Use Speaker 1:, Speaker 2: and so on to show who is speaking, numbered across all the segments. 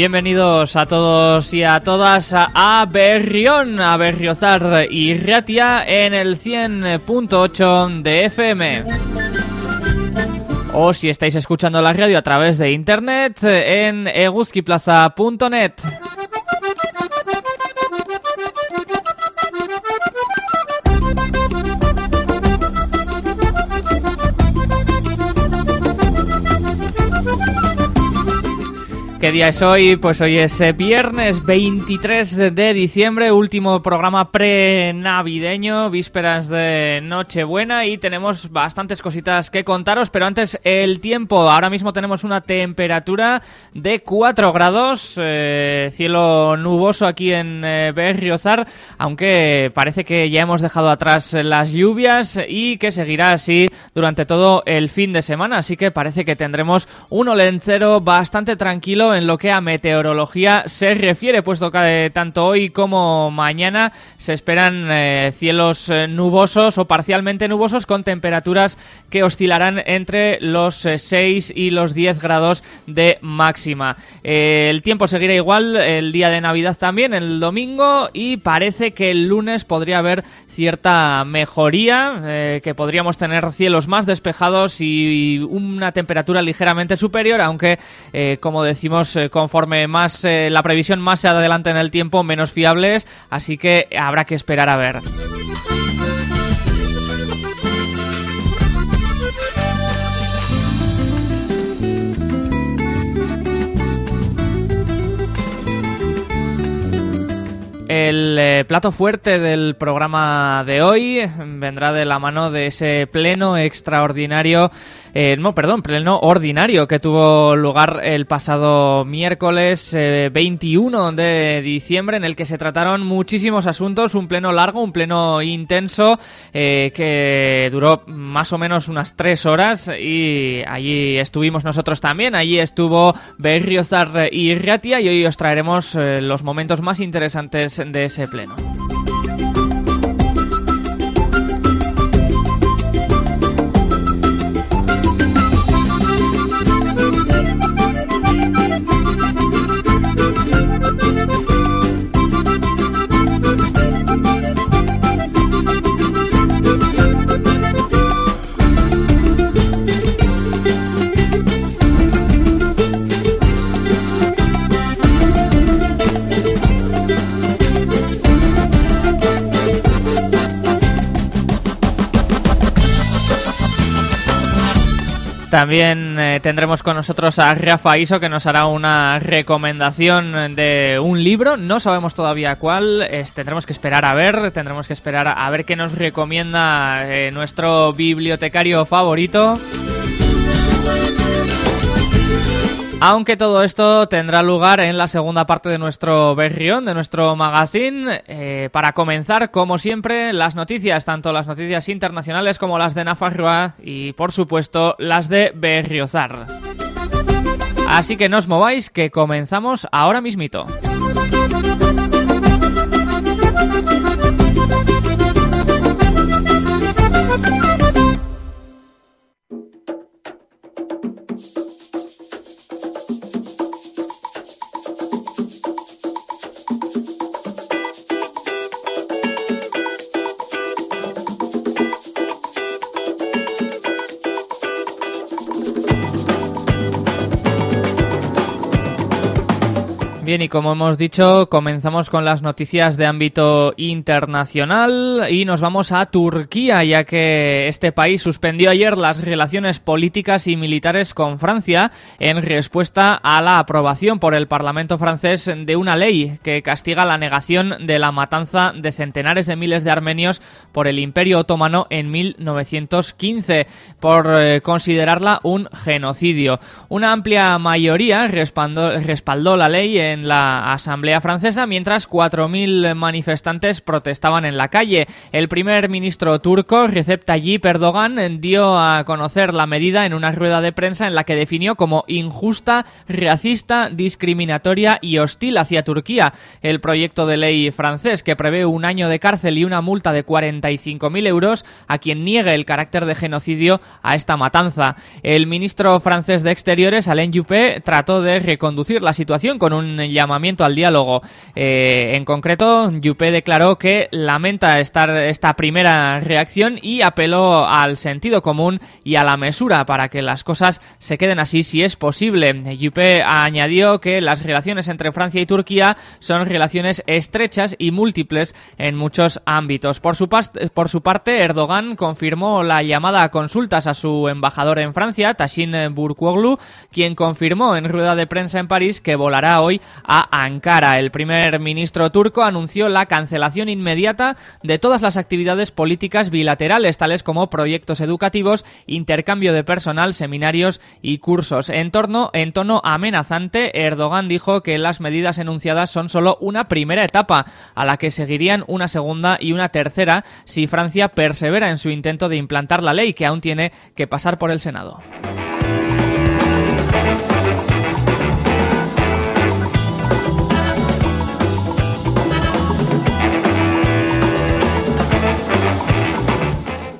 Speaker 1: Bienvenidos a todos y a todas a Berrión, a Berriozar y Ratia en el 100.8 de FM. O si estáis escuchando la radio a través de internet en eguzquiplaza.net. ¿Qué día es hoy? Pues hoy es eh, viernes 23 de diciembre, último programa pre-navideño, vísperas de Nochebuena y tenemos bastantes cositas que contaros, pero antes el tiempo. Ahora mismo tenemos una temperatura de 4 grados, eh, cielo nuboso aquí en eh, Berriozar, aunque parece que ya hemos dejado atrás las lluvias y que seguirá así durante todo el fin de semana, así que parece que tendremos un olencero bastante tranquilo en lo que a meteorología se refiere, puesto que tanto hoy como mañana se esperan eh, cielos eh, nubosos o parcialmente nubosos con temperaturas que oscilarán entre los 6 eh, y los 10 grados de máxima. el tiempo seguirá igual el día de Navidad también, el domingo, y parece que el lunes podría haber cierta mejoría, que podríamos tener cielos más despejados y una temperatura ligeramente superior, aunque, como decimos, eh, conforme más eh, la previsión más se adelante en el tiempo, menos fiables, así que habrá que esperar a ver. Eh, plato fuerte del programa de hoy vendrá de la mano de ese pleno extraordinario eh, no, perdón, pleno ordinario que tuvo lugar el pasado miércoles 21 eh, de diciembre en el que se trataron muchísimos asuntos, un pleno largo, un pleno intenso eh, que duró más o menos unas tres horas y allí estuvimos nosotros también, allí estuvo Berriozar y Ratia y hoy os traeremos los momentos más interesantes de ese pleno. También eh, tendremos con nosotros a Rafa Iso que nos hará una recomendación de un libro. No sabemos todavía cuál. tendremos que esperar a ver. Tendremos que esperar a ver qué nos recomienda eh, nuestro bibliotecario favorito. Aunque todo esto tendrá lugar en la segunda parte de nuestro berrión, de nuestro magazine. Eh, para comenzar, como siempre, las noticias, tanto las noticias internacionales como las de Nafarroa y, por supuesto, las de Berriozar. Así que no os mováis, que comenzamos ahora mismito. Bien, y como hemos dicho, comenzamos con las noticias de ámbito internacional y nos vamos a Turquía, ya que este país suspendió ayer las relaciones políticas y militares con Francia en respuesta a la aprobación por el Parlamento francés de una ley que castiga la negación de la matanza de centenares de miles de armenios por el Imperio Otomano en 1915, por eh, considerarla un genocidio. Una amplia mayoría respaldó, respaldó la ley en en la Asamblea Francesa, mientras 4.000 manifestantes protestaban en la calle. El primer ministro turco, Recep Tayyip Erdogan, dio a conocer la medida en una rueda de prensa en la que definió como injusta, racista, discriminatoria y hostil hacia Turquía el proyecto de ley francés que prevé un año de cárcel y una multa de 45.000 euros a quien niegue el carácter de genocidio a esta matanza. El ministro francés de Exteriores, Alain Juppé, trató de reconducir la situación con un llamamiento al diálogo. Eh, en concreto, Juppé declaró que lamenta estar esta primera reacción y apeló al sentido común y a la mesura para que las cosas se queden así si es posible. Juppé añadió que las relaciones entre Francia y Turquía son relaciones estrechas y múltiples en muchos ámbitos. Por su, por su parte, Erdogan confirmó la llamada a consultas a su embajador en Francia, Tashin Burkoglu, quien confirmó en rueda de prensa en París que volará hoy a Ankara. El primer ministro turco anunció la cancelación inmediata de todas las actividades políticas bilaterales, tales como proyectos educativos, intercambio de personal, seminarios y cursos. En, torno, en tono amenazante, Erdogan dijo que las medidas enunciadas son solo una primera etapa, a la que seguirían una segunda y una tercera si Francia persevera en su intento de implantar la ley que aún tiene que pasar por el Senado.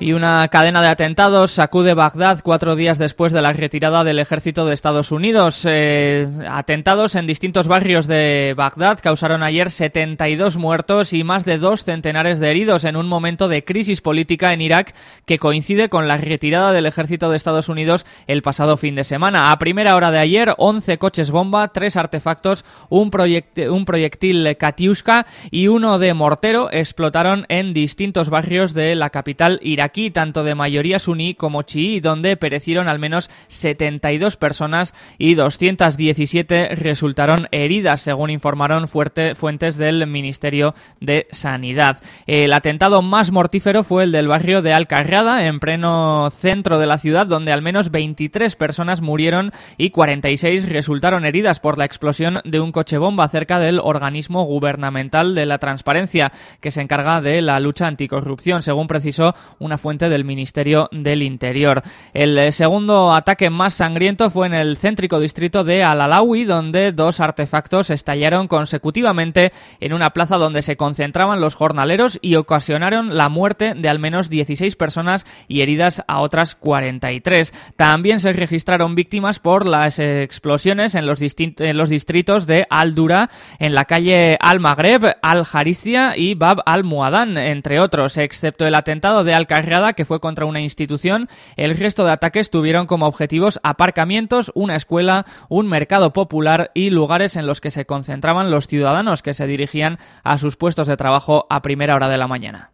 Speaker 1: Y una cadena de atentados sacude Bagdad cuatro días después de la retirada del ejército de Estados Unidos. Eh, atentados en distintos barrios de Bagdad causaron ayer 72 muertos y más de dos centenares de heridos en un momento de crisis política en Irak que coincide con la retirada del ejército de Estados Unidos el pasado fin de semana. A primera hora de ayer, 11 coches bomba, tres artefactos, un, un proyectil Katiuska y uno de mortero explotaron en distintos barrios de la capital iraquí aquí tanto de mayoría suní como chií, donde perecieron al menos 72 personas y 217 resultaron heridas, según informaron fuentes del Ministerio de Sanidad. El atentado más mortífero fue el del barrio de Alcarrada, en pleno centro de la ciudad, donde al menos 23 personas murieron y 46 resultaron heridas por la explosión de un coche bomba cerca del organismo gubernamental de la transparencia que se encarga de la lucha anticorrupción, según precisó una fuente del Ministerio del Interior. El eh, segundo ataque más sangriento fue en el céntrico distrito de Al-Alawi, donde dos artefactos estallaron consecutivamente en una plaza donde se concentraban los jornaleros y ocasionaron la muerte de al menos 16 personas y heridas a otras 43. También se registraron víctimas por las explosiones en los, en distritos de Al-Dura, en la calle Al-Maghreb, Al-Jaricia y Bab al-Muadán, entre otros, excepto el atentado de Que fue contra una institución, el resto de ataques tuvieron como objetivos aparcamientos, una escuela, un mercado popular y lugares en los que se concentraban los ciudadanos que se dirigían a sus puestos de trabajo a primera hora de la mañana.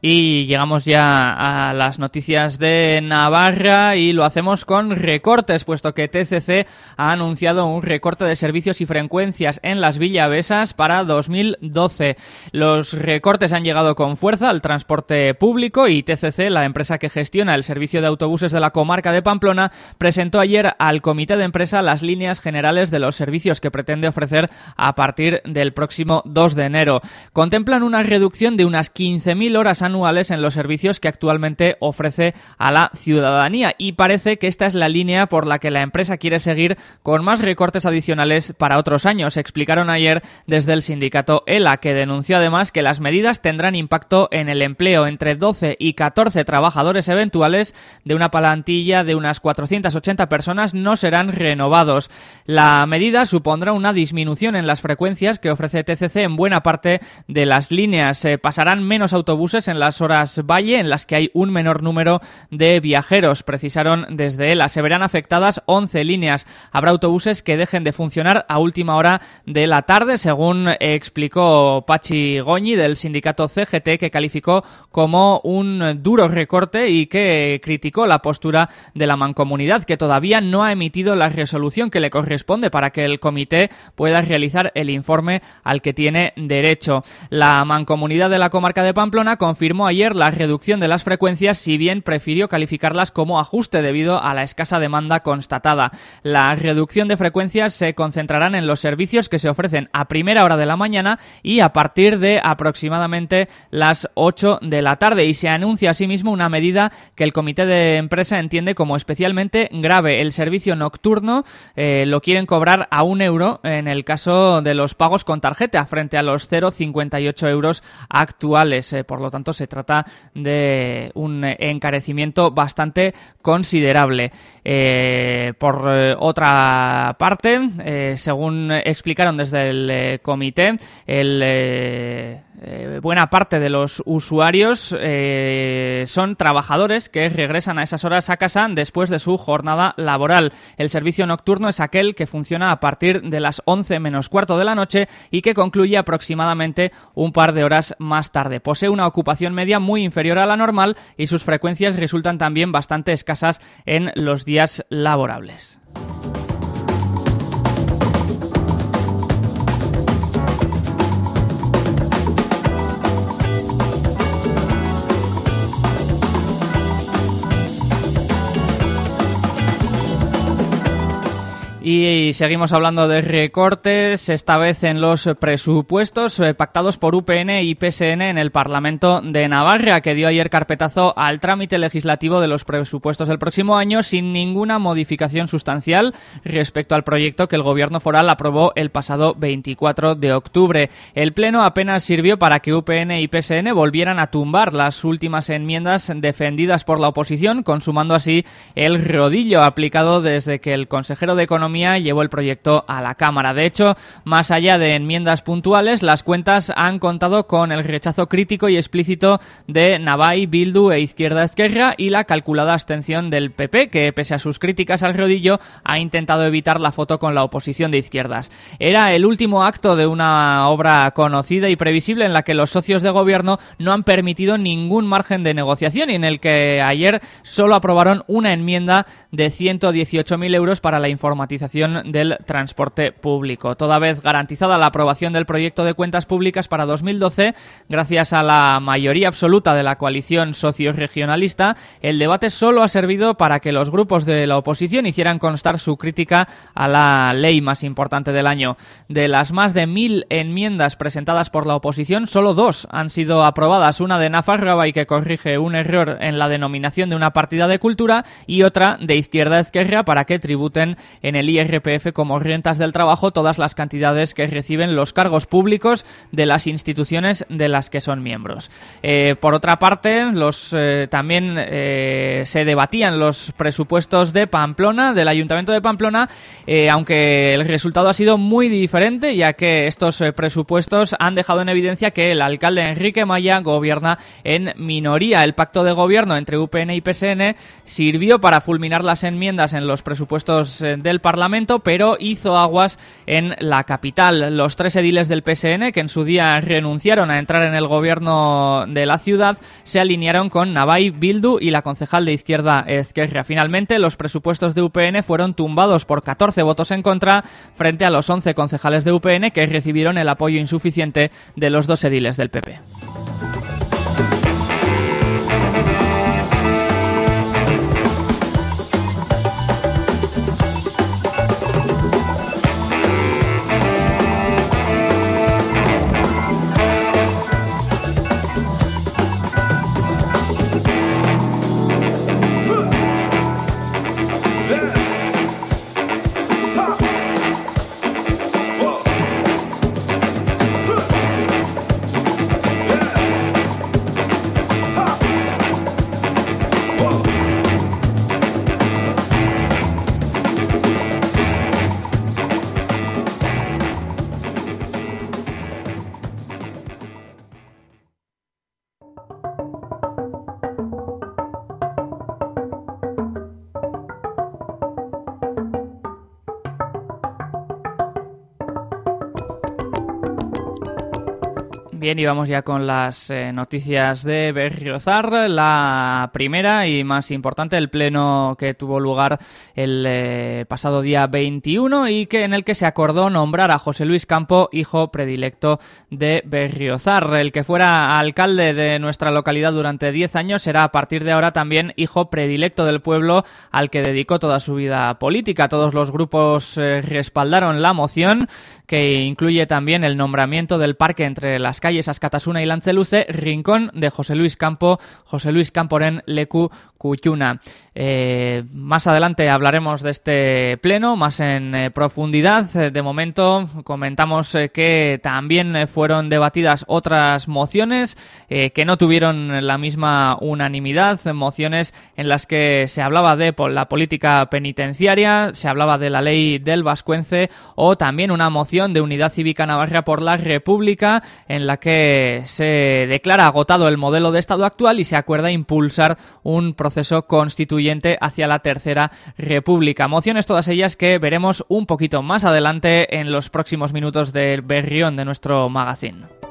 Speaker 1: Y llegamos ya a las noticias de Navarra y lo hacemos con recortes, puesto que TCC ha anunciado un recorte de servicios y frecuencias en las Villavesas para 2012. Los recortes han llegado con fuerza al transporte público y TCC, la empresa que gestiona el servicio de autobuses de la comarca de Pamplona, presentó ayer al comité de empresa las líneas generales de los servicios que pretende ofrecer a partir del próximo 2 de enero. Contemplan una reducción de unas 15.000 horas anuales en los servicios que actualmente ofrece a la ciudadanía y parece que esta es la línea por la que la empresa quiere seguir con más recortes adicionales para otros años, explicaron ayer desde el sindicato ELA, que denunció además que las medidas tendrán impacto en el empleo entre 12 y 14 trabajadores eventuales de una plantilla de unas 480 personas no serán renovados. La medida supondrá una disminución en las frecuencias que ofrece TCC en buena parte de las líneas. pasarán menos autobuses en las horas valle, en las que hay un menor número de viajeros, precisaron desde ELA. Se verán afectadas 11 líneas. Habrá autobuses que dejen de funcionar a última hora de la tarde, según explicó Pachi Goñi del sindicato CGT, que calificó como un duro recorte y que criticó la postura de la mancomunidad, que todavía no ha emitido la resolución que le corresponde para que el comité pueda realizar el informe al que tiene derecho. La mancomunidad de la comarca de Pamplona confirmó ayer la reducción de las frecuencias, si bien prefirió calificarlas como ajuste debido a la escasa demanda constatada. La reducción de frecuencias se concentrarán en los servicios que se ofrecen a primera hora de la mañana y a partir de aproximadamente las 8 de la tarde y se anuncia asimismo una medida que el comité de empresa entiende como especialmente grave. El servicio nocturno eh, lo quieren cobrar a un euro en el caso de los pagos con tarjeta frente a los 0,58 euros actuales. Eh, por lo tanto, se trata de un encarecimiento bastante considerable. Eh, por otra parte, según explicaron desde el comité, eh, buena parte de los usuarios eh, son trabajadores que regresan a esas horas a casa después de su jornada laboral. El servicio nocturno es aquel que funciona a partir de las 11 menos cuarto de la noche y que concluye aproximadamente un par de horas más tarde. Posee una ocupación media muy inferior a la normal y sus frecuencias resultan también bastante escasas en los días laborables. Y seguimos hablando de recortes, esta vez en los presupuestos eh, pactados por UPN y PSN en el Parlamento de Navarra, que dio ayer carpetazo al trámite legislativo de los presupuestos del próximo año sin ninguna modificación sustancial respecto al proyecto que el Gobierno foral aprobó el pasado 24 de octubre. El Pleno apenas sirvió para que UPN y PSN volvieran a tumbar las últimas enmiendas defendidas por la oposición, consumando así el rodillo aplicado desde que el consejero de Economía llevó el proyecto a la Cámara. De hecho, más allá de enmiendas puntuales, las cuentas han contado con el rechazo crítico y explícito de Navai, Bildu e Izquierda Esquerra y la calculada abstención del PP, que pese a sus críticas al rodillo, ha intentado evitar la foto con la oposición de izquierdas. Era el último acto de una obra conocida y previsible en la que los socios de gobierno no han permitido ningún margen de negociación y en el que ayer solo aprobaron una enmienda de 118.000 euros para la informatización del transporte público. Toda vez garantizada la aprobación del proyecto de cuentas públicas para 2012, gracias a la mayoría absoluta de la coalición socio-regionalista, el debate solo ha servido para que los grupos de la oposición hicieran constar su crítica a la ley más importante del año. De las más de mil enmiendas presentadas por la oposición, solo dos han sido aprobadas, una de y que corrige un error en la denominación de una partida de cultura y otra de izquierda izquierda para que tributen en el IRPF como rentas del trabajo todas las cantidades que reciben los cargos públicos de las instituciones de las que son miembros. Eh, por otra parte, los eh, también eh, se debatían los presupuestos de Pamplona, del Ayuntamiento de Pamplona, aunque el resultado ha sido muy diferente, ya que estos presupuestos han dejado en evidencia que el alcalde Enrique Maya gobierna en minoría. El pacto de gobierno entre UPN y PSN sirvió para fulminar las enmiendas en los presupuestos del Parlamento pero hizo aguas en la capital. Los tres ediles del PSN, que en su día renunciaron a entrar en el gobierno de la ciudad, se alinearon con Navai Bildu y la concejal de izquierda Esquerra. Finalmente, los presupuestos de UPN fueron tumbados por 14 votos en contra frente a los 11 concejales de UPN que recibieron el apoyo insuficiente de los dos ediles del PP. Bien, y vamos ya con las eh, noticias de Berriozar. La primera y más importante, el pleno que tuvo lugar el eh, pasado día 21 y que en el que se acordó nombrar a José Luis Campo, hijo predilecto de Berriozar. El que fuera alcalde de nuestra localidad durante 10 años será a partir de ahora también hijo predilecto del pueblo al que dedicó toda su vida política. Todos los grupos eh, respaldaron la moción que incluye también el nombramiento del parque entre las calles Ascatasuna y Lanceluce, rincón de José Luis Campo, José Luis Camporen Lecu Cuyuna. Eh, más adelante hablaremos de este pleno más en eh, profundidad. Eh, de momento comentamos que también fueron debatidas otras mociones que no tuvieron la misma unanimidad, mociones en las que se hablaba de la política penitenciaria, se hablaba de la ley del Vascuence o también una moción de unidad cívica navarra por la República en la que se declara agotado el modelo de Estado actual y se acuerda impulsar un proceso constituyente hacia la Tercera República. Mociones todas ellas que veremos un poquito más adelante en los próximos minutos del berrión de nuestro magazine.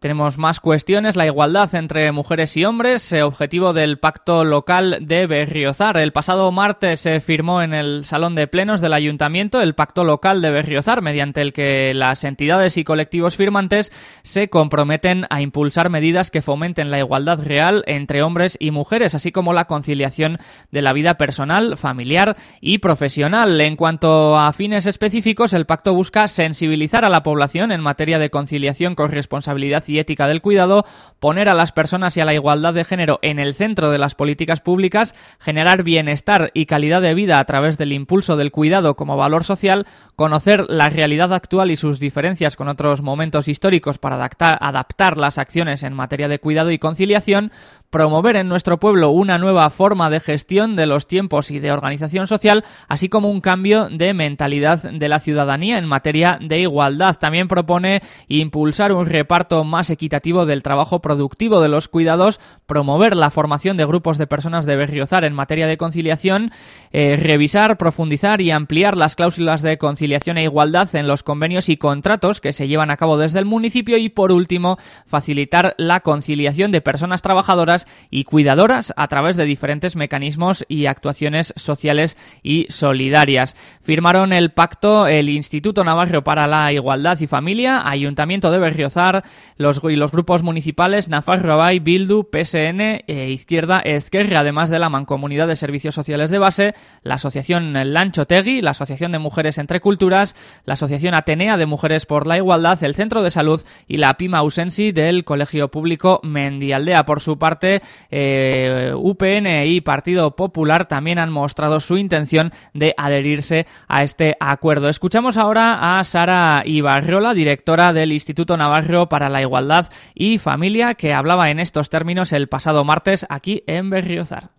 Speaker 1: Tenemos más cuestiones. La igualdad entre mujeres y hombres, eh, objetivo del pacto local de Berriozar. El pasado martes se firmó en el Salón de Plenos del Ayuntamiento el pacto local de Berriozar, mediante el que las entidades y colectivos firmantes se comprometen a impulsar medidas que fomenten la igualdad real entre hombres y mujeres, así como la conciliación de la vida personal, familiar y profesional. En cuanto a fines específicos, el pacto busca sensibilizar a la población en materia de conciliación con responsabilidad y ética del cuidado, poner a las personas y a la igualdad de género en el centro de las políticas públicas, generar bienestar y calidad de vida a través del impulso del cuidado como valor social, conocer la realidad actual y sus diferencias con otros momentos históricos para adaptar, adaptar las acciones en materia de cuidado y conciliación, promover en nuestro pueblo una nueva forma de gestión de los tiempos y de organización social, así como un cambio de mentalidad de la ciudadanía en materia de igualdad. También propone impulsar un reparto más equitativo del trabajo productivo de los cuidados, promover la formación de grupos de personas de Berriozar en materia de conciliación, eh, revisar, profundizar y ampliar las cláusulas de conciliación e igualdad en los convenios y contratos que se llevan a cabo desde el municipio y, por último, facilitar la conciliación de personas trabajadoras y cuidadoras a través de diferentes mecanismos y actuaciones sociales y solidarias. Firmaron el pacto el Instituto Navarro para la Igualdad y Familia, Ayuntamiento de Berriozar los, y los grupos municipales Nafarro Bay, Bildu, PSN e Izquierda Esquerra, además de la Mancomunidad de Servicios Sociales de Base, la Asociación Lancho Tegui, la Asociación de Mujeres Entre Culturas, la Asociación Atenea de Mujeres por la Igualdad, el Centro de Salud y la Pima Ausensi del Colegio Público Mendialdea. Por su parte, eh, UPN y Partido Popular también han mostrado su intención de adherirse a este acuerdo. Escuchamos ahora a Sara Ibarrola, directora del Instituto Navarro para la Igualdad y Familia, que hablaba en estos términos el pasado martes aquí en Berriozar.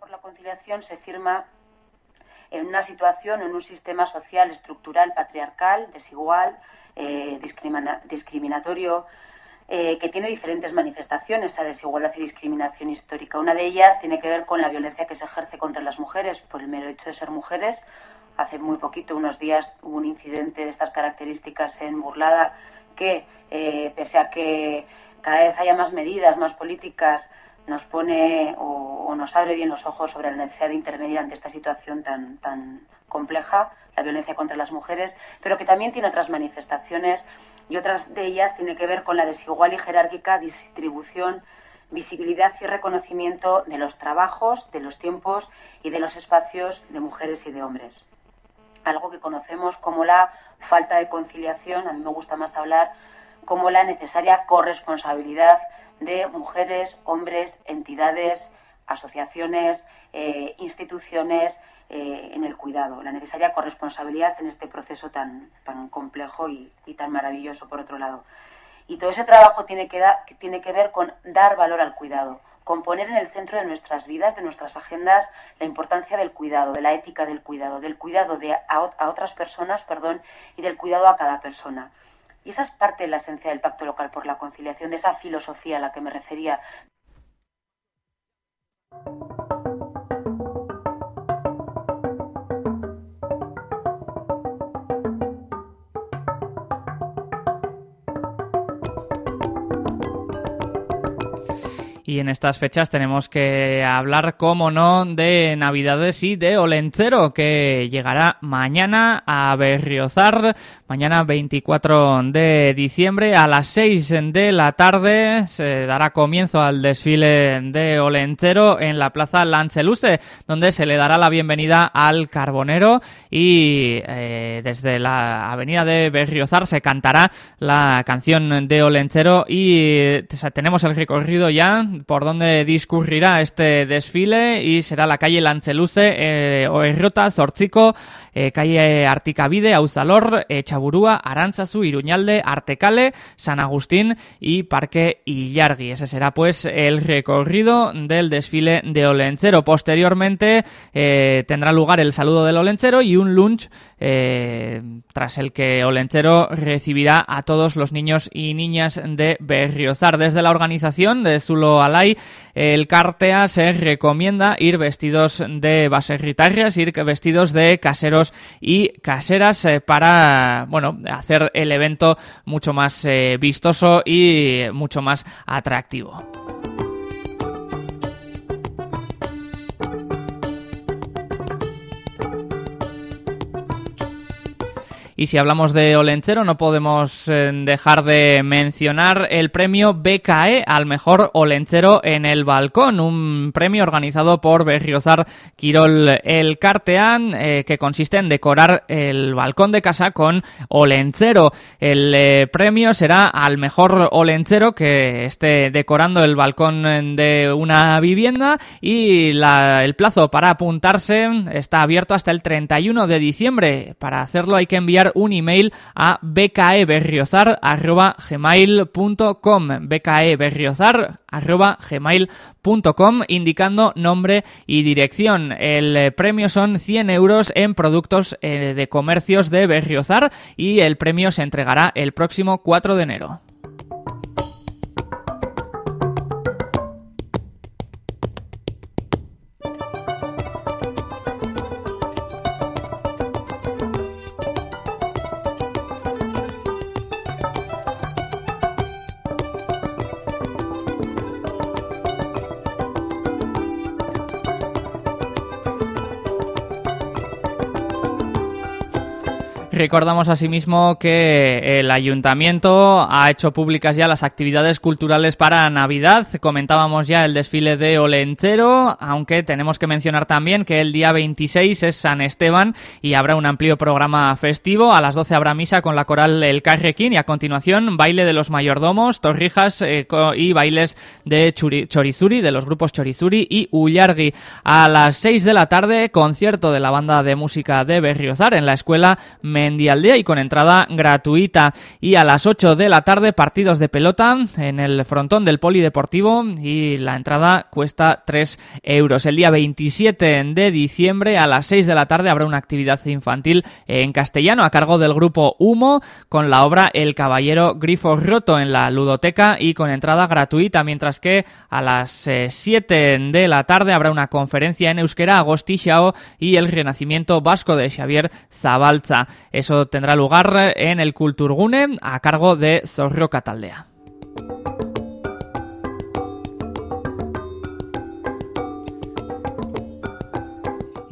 Speaker 2: Por la conciliación se firma en una situación, en un sistema social estructural patriarcal, desigual, eh, discriminatorio, eh, que tiene diferentes manifestaciones, esa desigualdad y discriminación histórica. Una de ellas tiene que ver con la violencia que se ejerce contra las mujeres por el mero hecho de ser mujeres. Hace muy poquito, unos días, hubo un incidente de estas características en Burlada que, eh, pese a que cada vez haya más medidas, más políticas, nos pone o, nos abre bien los ojos sobre la necesidad de intervenir ante esta situación tan, tan compleja, la violencia contra las mujeres, pero que también tiene otras manifestaciones y otras de ellas tiene que ver con la desigual y jerárquica distribución, visibilidad y reconocimiento de los trabajos, de los tiempos y de los espacios de mujeres y de hombres. Algo que conocemos como la falta de conciliación, a mí me gusta más hablar como la necesaria corresponsabilidad de mujeres, hombres, entidades, asociaciones, eh, instituciones, eh, en el cuidado, la necesaria corresponsabilidad en este proceso tan, tan complejo y, tan maravilloso, por otro lado. Y todo ese trabajo tiene que, tiene que ver con dar valor al cuidado, con poner en el centro de nuestras vidas, de nuestras agendas, la importancia del cuidado, de la ética del cuidado, del cuidado de, a, otras personas perdón, y del cuidado a cada persona. Y esa es parte de la esencia del Pacto Local por la Conciliación, de esa filosofía a la que me refería.
Speaker 1: Y en estas fechas tenemos que hablar, como no, de Navidades y de Olencero, que llegará mañana a Berriozar, mañana 24 de diciembre a las 6 de la tarde. Se dará comienzo al desfile de Olencero en la Plaza Lanceluce, donde se le dará la bienvenida al Carbonero y eh, desde la avenida de Berriozar se cantará la canción de Olencero y tenemos el recorrido ya por donde discurrirá este desfile y será la calle Lanceluce, eh, Oerrota, Zortzico, eh, calle Articavide, Auzalor, eh, Chaburúa, Arantzazu, Iruñalde, Artecale, San Agustín y Parque Illargui. Ese será pues el recorrido del desfile de Olencero. Posteriormente eh, tendrá lugar el saludo del Olencero y un lunch eh, tras el que Olenchero recibirá a todos los niños y niñas de Berriozar. Desde la organización de Zulo Alay, el Cartea se recomienda ir vestidos de baserritarrias, ir vestidos de caseros y caseras eh, para, bueno, hacer el evento mucho más eh, vistoso y mucho más atractivo. Y si hablamos de Olencero, no podemos eh, dejar de mencionar el premio BKE al mejor Olencero en el balcón, un premio organizado por Berriozar Quirol El Carteán, eh, que consiste en decorar el balcón de casa con Olencero. El eh, premio será al mejor Olencero que esté decorando el balcón de una vivienda y el plazo para apuntarse está abierto hasta el 31 de diciembre. Para hacerlo hay que enviar un email a bkeberriozar.gmail.com bkeberriozar.gmail.com indicando nombre y dirección. El premio son 100 euros en productos eh, de comercios de Berriozar y el premio se entregará el próximo 4 de enero. Recordamos asimismo que el ayuntamiento ha hecho públicas ya las actividades culturales para Navidad. Comentábamos ya el desfile de Olencero, aunque tenemos que mencionar también que el día 26 es San Esteban y habrá un amplio programa festivo. A las 12 habrá misa con la coral El Carrequín y a continuación baile de los mayordomos, torrijas eh, y bailes de Chorizuri, de los grupos Chorizuri y Ullargui. A las 6 de la tarde, concierto de la banda de música de Berriozar en la escuela Aldea y con entrada gratuita. Y a las 8 de la tarde, partidos de pelota en el frontón del Polideportivo y la entrada cuesta 3 euros. El día 27 de diciembre a las 6 de la tarde habrá una actividad infantil en castellano a cargo del grupo Humo con la obra El Caballero Grifo Roto en la ludoteca y con entrada gratuita, mientras que a las 7 eh, de la tarde habrá una conferencia en euskera Agosti y el renacimiento vasco de Xavier Zabalza. Eso tendrá lugar en el Kulturgune a cargo de Zorro Cataldea.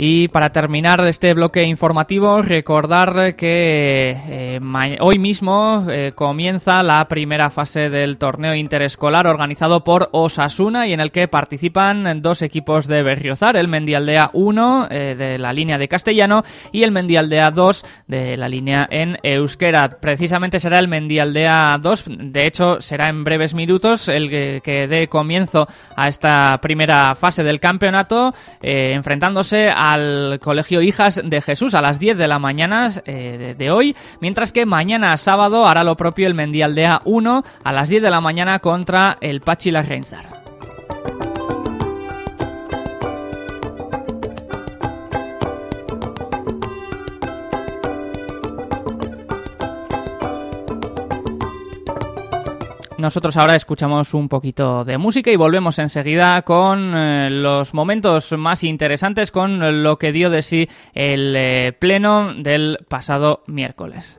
Speaker 1: Y para terminar este bloque informativo, recordar que eh, hoy mismo eh, comienza la primera fase del torneo interescolar organizado por Osasuna y en el que participan dos equipos de Berriozar, el Mendialdea 1 eh, de la línea de castellano y el Mendialdea 2 de la línea en euskera. Precisamente será el Mendialdea 2, de hecho será en breves minutos el que, dé comienzo a esta primera fase del campeonato, enfrentándose a al Colegio Hijas de Jesús a las 10 de la mañana eh, de, hoy, mientras que mañana sábado hará lo propio el Mendialdea 1 a las 10 de la mañana contra el Pachila Reinzar. Nosotros ahora escuchamos un poquito de música y volvemos enseguida con eh, los momentos más interesantes, con lo que dio de sí el eh, pleno del pasado miércoles.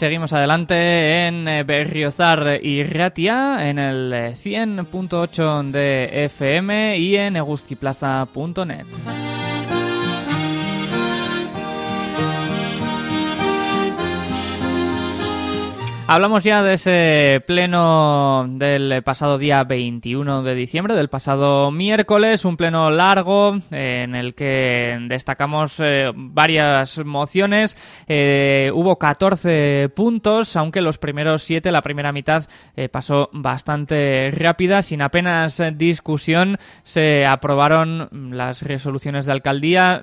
Speaker 1: Seguimos adelante en eh, Berriozar y Ratia en el 100.8 eh, de FM y en eguzquiplaza.net. Hablamos ya de ese pleno del pasado día 21 de diciembre, del pasado miércoles, un pleno largo en el que destacamos eh, varias mociones. Eh, hubo 14 puntos, aunque los primeros 7, la primera mitad, eh, pasó bastante rápida. Sin apenas discusión, se aprobaron las resoluciones de alcaldía.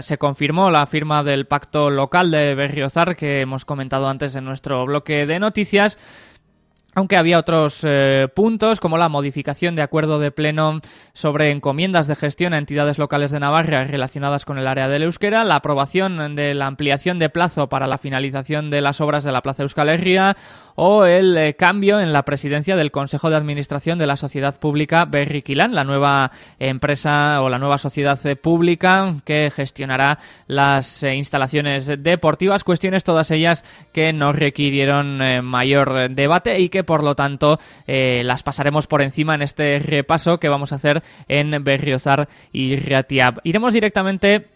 Speaker 1: se confirmó la firma del pacto local de Berriozar que hemos comentado antes en nuestro bloque de noticias. Aunque había otros eh, puntos, como la modificación de acuerdo de pleno sobre encomiendas de gestión a entidades locales de Navarra relacionadas con el área del euskera, la aprobación de la ampliación de plazo para la finalización de las obras de la Plaza Euskal Herria o el eh, cambio en la presidencia del Consejo de Administración de la Sociedad Pública Berriquilán, la nueva empresa o la nueva sociedad eh, pública que gestionará las instalaciones deportivas, cuestiones todas ellas que no requirieron mayor debate y que por lo tanto las pasaremos por encima en este repaso que vamos a hacer en Berriozar y Ratiab. Iremos directamente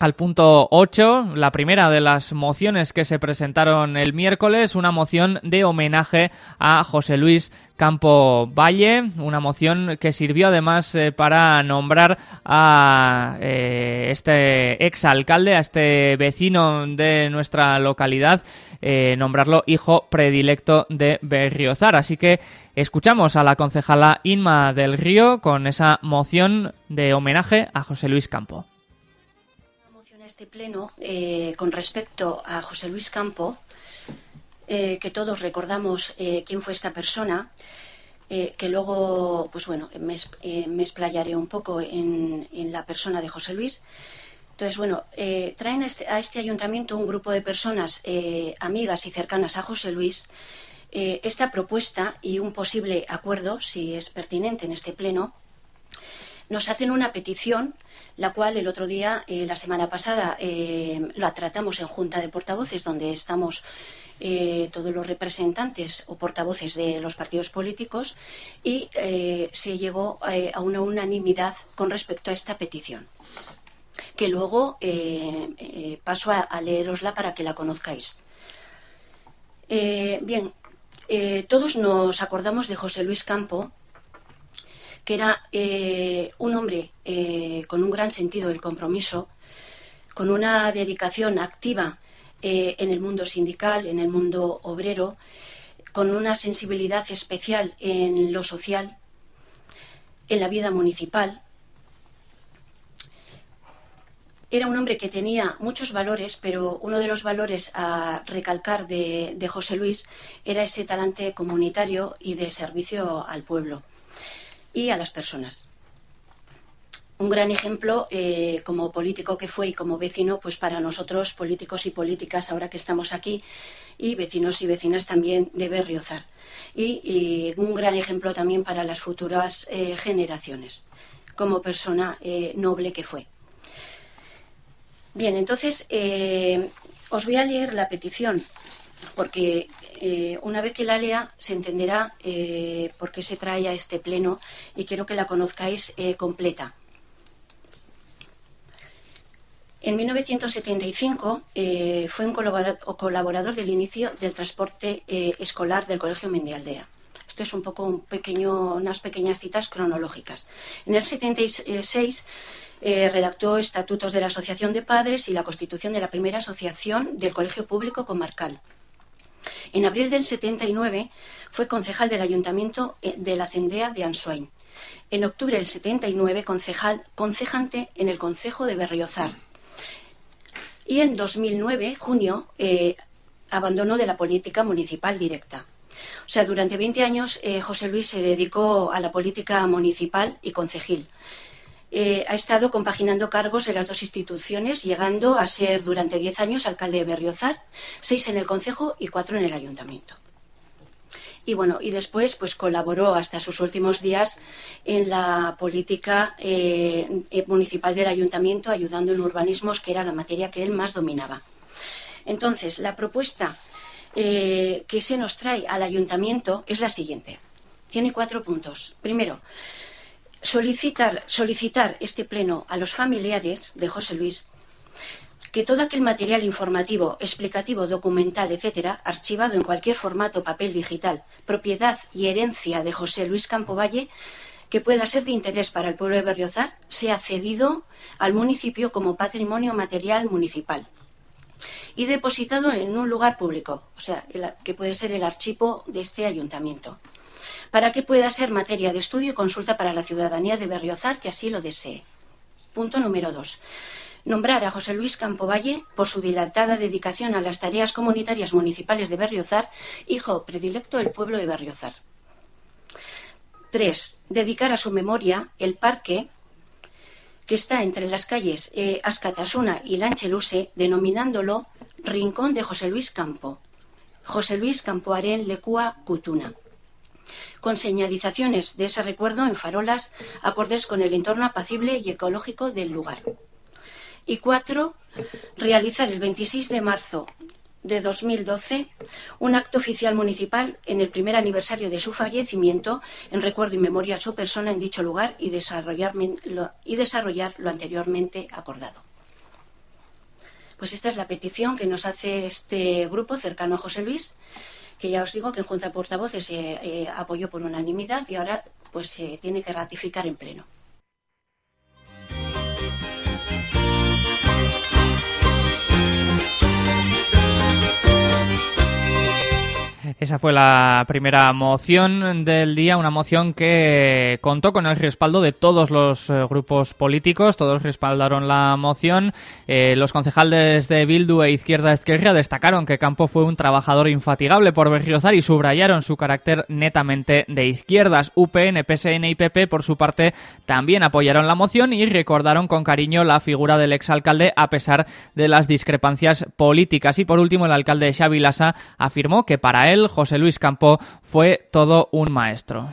Speaker 1: al punto 8, la primera de las mociones que se presentaron el miércoles, una moción de homenaje a José Luis Campo Valle, una moción que sirvió además eh, para nombrar a eh, este exalcalde, a este vecino de nuestra localidad, eh, nombrarlo hijo predilecto de Berriozar. Así que escuchamos a la concejala Inma del Río con esa moción de homenaje a José Luis Campo
Speaker 3: este pleno eh, con respecto a José Luis Campo, eh, que todos recordamos eh, quién fue esta persona, que luego, pues bueno, me, explayaré un poco en, la persona de José Luis. Entonces, bueno, traen este, a este, ayuntamiento un grupo de personas amigas y cercanas a José Luis esta propuesta y un posible acuerdo, si es pertinente en este pleno, nos hacen una petición la cual el otro día, eh, la semana pasada, eh, la tratamos en Junta de Portavoces, donde estamos eh, todos los representantes o portavoces de los partidos políticos, y se llegó a una unanimidad con respecto a esta petición, que luego paso a, a, leerosla para que la conozcáis. bien, todos nos acordamos de José Luis Campo, que era eh, un hombre eh, con un gran sentido del compromiso, con una dedicación activa eh, en el mundo sindical, en el mundo obrero, con una sensibilidad especial en lo social, en la vida municipal. Era un hombre que tenía muchos valores, pero uno de los valores a recalcar de José Luis era ese talante comunitario y de servicio al pueblo y a las personas. Un gran ejemplo eh, como político que fue y como vecino, pues para nosotros, políticos y políticas, ahora que estamos aquí, y vecinos y vecinas también de Berriozar. Y, un gran ejemplo también para las futuras eh, generaciones, como persona eh, noble que fue. Bien, entonces os voy a leer la petición, porque eh, una vez que la lea se entenderá eh, por qué se trae a este pleno y quiero que la conozcáis eh, completa. En 1975 fue un colaborador del inicio del transporte escolar del Colegio Mendialdea. Esto es un poco unas pequeñas citas cronológicas. En el 76 redactó estatutos de la Asociación de Padres y la constitución de la primera asociación del Colegio Público Comarcal. En abril del 79 fue concejal del Ayuntamiento eh, de la Cendea de Ansoain. En octubre del 79 concejal, concejante en el Concejo de Berriozar. Y en 2009, junio, eh, abandonó de la política municipal directa. O sea, durante 20 años eh, José Luis se dedicó a la política municipal y concejil. Eh, ha estado compaginando cargos en las dos instituciones, llegando a ser durante 10 años alcalde de Berriozar, seis en el Consejo y cuatro en el Ayuntamiento. Y bueno, y después pues colaboró hasta sus últimos días en la política eh, municipal del ayuntamiento, ayudando en urbanismos, que era la materia que él más dominaba. Entonces, la propuesta eh, que se nos trae al ayuntamiento es la siguiente. Tiene cuatro puntos. Primero, solicitar, solicitar este pleno a los familiares de José Luis que todo aquel material informativo, explicativo, documental, etcétera, archivado en cualquier formato, papel digital, propiedad y herencia de José Luis Campovalle, que pueda ser de interés para el pueblo de Berriozar, sea cedido al municipio como patrimonio material municipal y depositado en un lugar público, o sea, que puede ser el archivo de este ayuntamiento, para que pueda ser materia de estudio y consulta para la ciudadanía de Berriozar que así lo desee. Punto número dos. Nombrar a José Luis Campovalle por su dilatada dedicación a las tareas comunitarias municipales de Berriozar, hijo predilecto del pueblo de Berriozar. Tres. Dedicar a su memoria el parque que está entre las calles eh, Ascatasuna y Lancheluse, denominándolo Rincón de José Luis Campo, José Luis Campoarén Lecua Cutuna, con señalizaciones de ese recuerdo en farolas acordes con el entorno apacible y ecológico del lugar. Y cuatro, realizar el 26 de marzo de 2012 un acto oficial municipal en el primer aniversario de su fallecimiento en recuerdo y memoria a su persona en dicho lugar y desarrollar, lo, y desarrollar lo anteriormente acordado. Pues esta es la petición que nos hace este grupo cercano a José Luis, que ya os digo que en Junta de Portavoces se eh, apoyó por unanimidad y ahora pues se tiene que ratificar en pleno.
Speaker 1: Esa fue la primera moción del día, una moción que contó con el respaldo de todos los eh, grupos políticos, todos respaldaron la moción. Eh, los concejales de Bildu e Izquierda Esquerra destacaron que Campo fue un trabajador infatigable por Berriozar y subrayaron su carácter netamente de izquierdas. UPN, PSN y PP, por su parte, también apoyaron la moción y recordaron con cariño la figura del exalcalde a pesar de las discrepancias políticas. Y por último, el alcalde Xavi Lassa afirmó que para él José Luis Campo fue todo un maestro.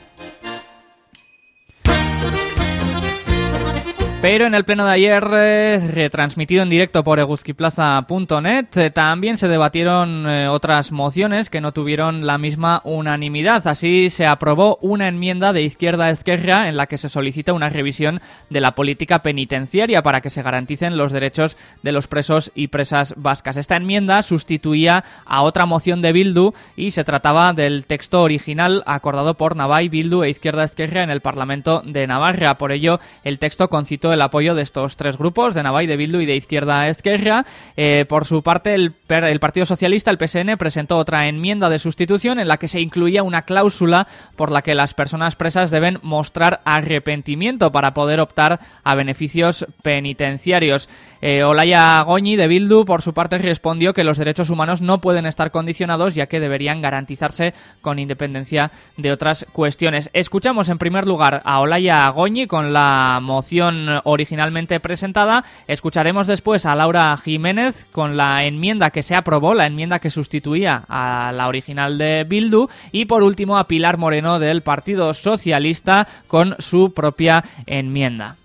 Speaker 1: Pero en el pleno de ayer, eh, retransmitido en directo por eguzquiplaza.net, eh, también se debatieron eh, otras mociones que no tuvieron la misma unanimidad. Así se aprobó una enmienda de izquierda a izquierda en la que se solicita una revisión de la política penitenciaria para que se garanticen los derechos de los presos y presas vascas. Esta enmienda sustituía a otra moción de Bildu y se trataba del texto original acordado por Navai, Bildu e Izquierda Izquierda en el Parlamento de Navarra. Por ello, el texto concitó el apoyo de estos tres grupos, de Navai, de Bildu y de Izquierda a Esquerra. Eh, por su parte, el, el, Partido Socialista, el PSN, presentó otra enmienda de sustitución en la que se incluía una cláusula por la que las personas presas deben mostrar arrepentimiento para poder optar a beneficios penitenciarios. Eh, Olaya Goñi de Bildu, por su parte, respondió que los derechos humanos no pueden estar condicionados ya que deberían garantizarse con independencia de otras cuestiones. Escuchamos en primer lugar a Olaya Goñi con la moción originalmente presentada. Escucharemos después a Laura Jiménez con la enmienda que se aprobó, la enmienda que sustituía a la original de Bildu. Y por último a Pilar Moreno del Partido Socialista con su propia enmienda.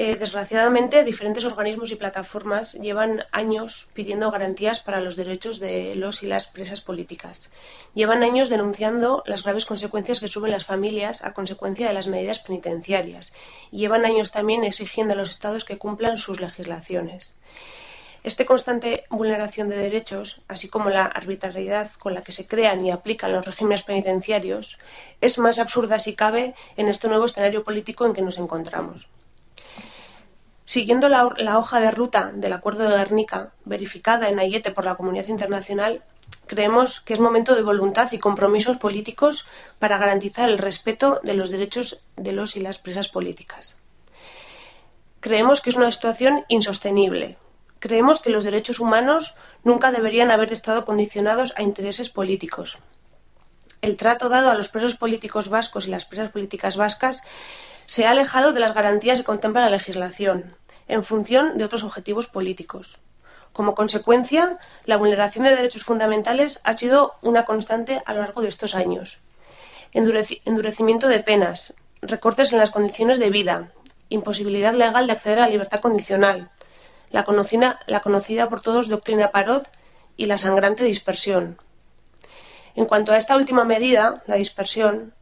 Speaker 4: Eh, desgraciadamente, diferentes organismos y plataformas llevan años pidiendo garantías para los derechos de los y las presas políticas. Llevan años denunciando las graves consecuencias que suben las familias a consecuencia de las medidas penitenciarias. Y llevan años también exigiendo a los Estados que cumplan sus legislaciones. Esta constante vulneración de derechos, así como la arbitrariedad con la que se crean y aplican los regímenes penitenciarios, es más absurda si cabe en este nuevo escenario político en que nos encontramos. Siguiendo la, hoja de ruta del Acuerdo de Guernica, verificada en Ayete por la comunidad internacional, creemos que es momento de voluntad y compromisos políticos para garantizar el respeto de los derechos de los y las presas políticas. Creemos que es una situación insostenible. Creemos que los derechos humanos nunca deberían haber estado condicionados a intereses políticos. El trato dado a los presos políticos vascos y las presas políticas vascas se ha alejado de las garantías que contempla la legislación, en función de otros objetivos políticos. Como consecuencia, la vulneración de derechos fundamentales ha sido una constante a lo largo de estos años. endurecimiento de penas, recortes en las condiciones de vida, imposibilidad legal de acceder a la libertad condicional, la conocida, la conocida por todos doctrina Parot y la sangrante dispersión. En cuanto a esta última medida, la dispersión,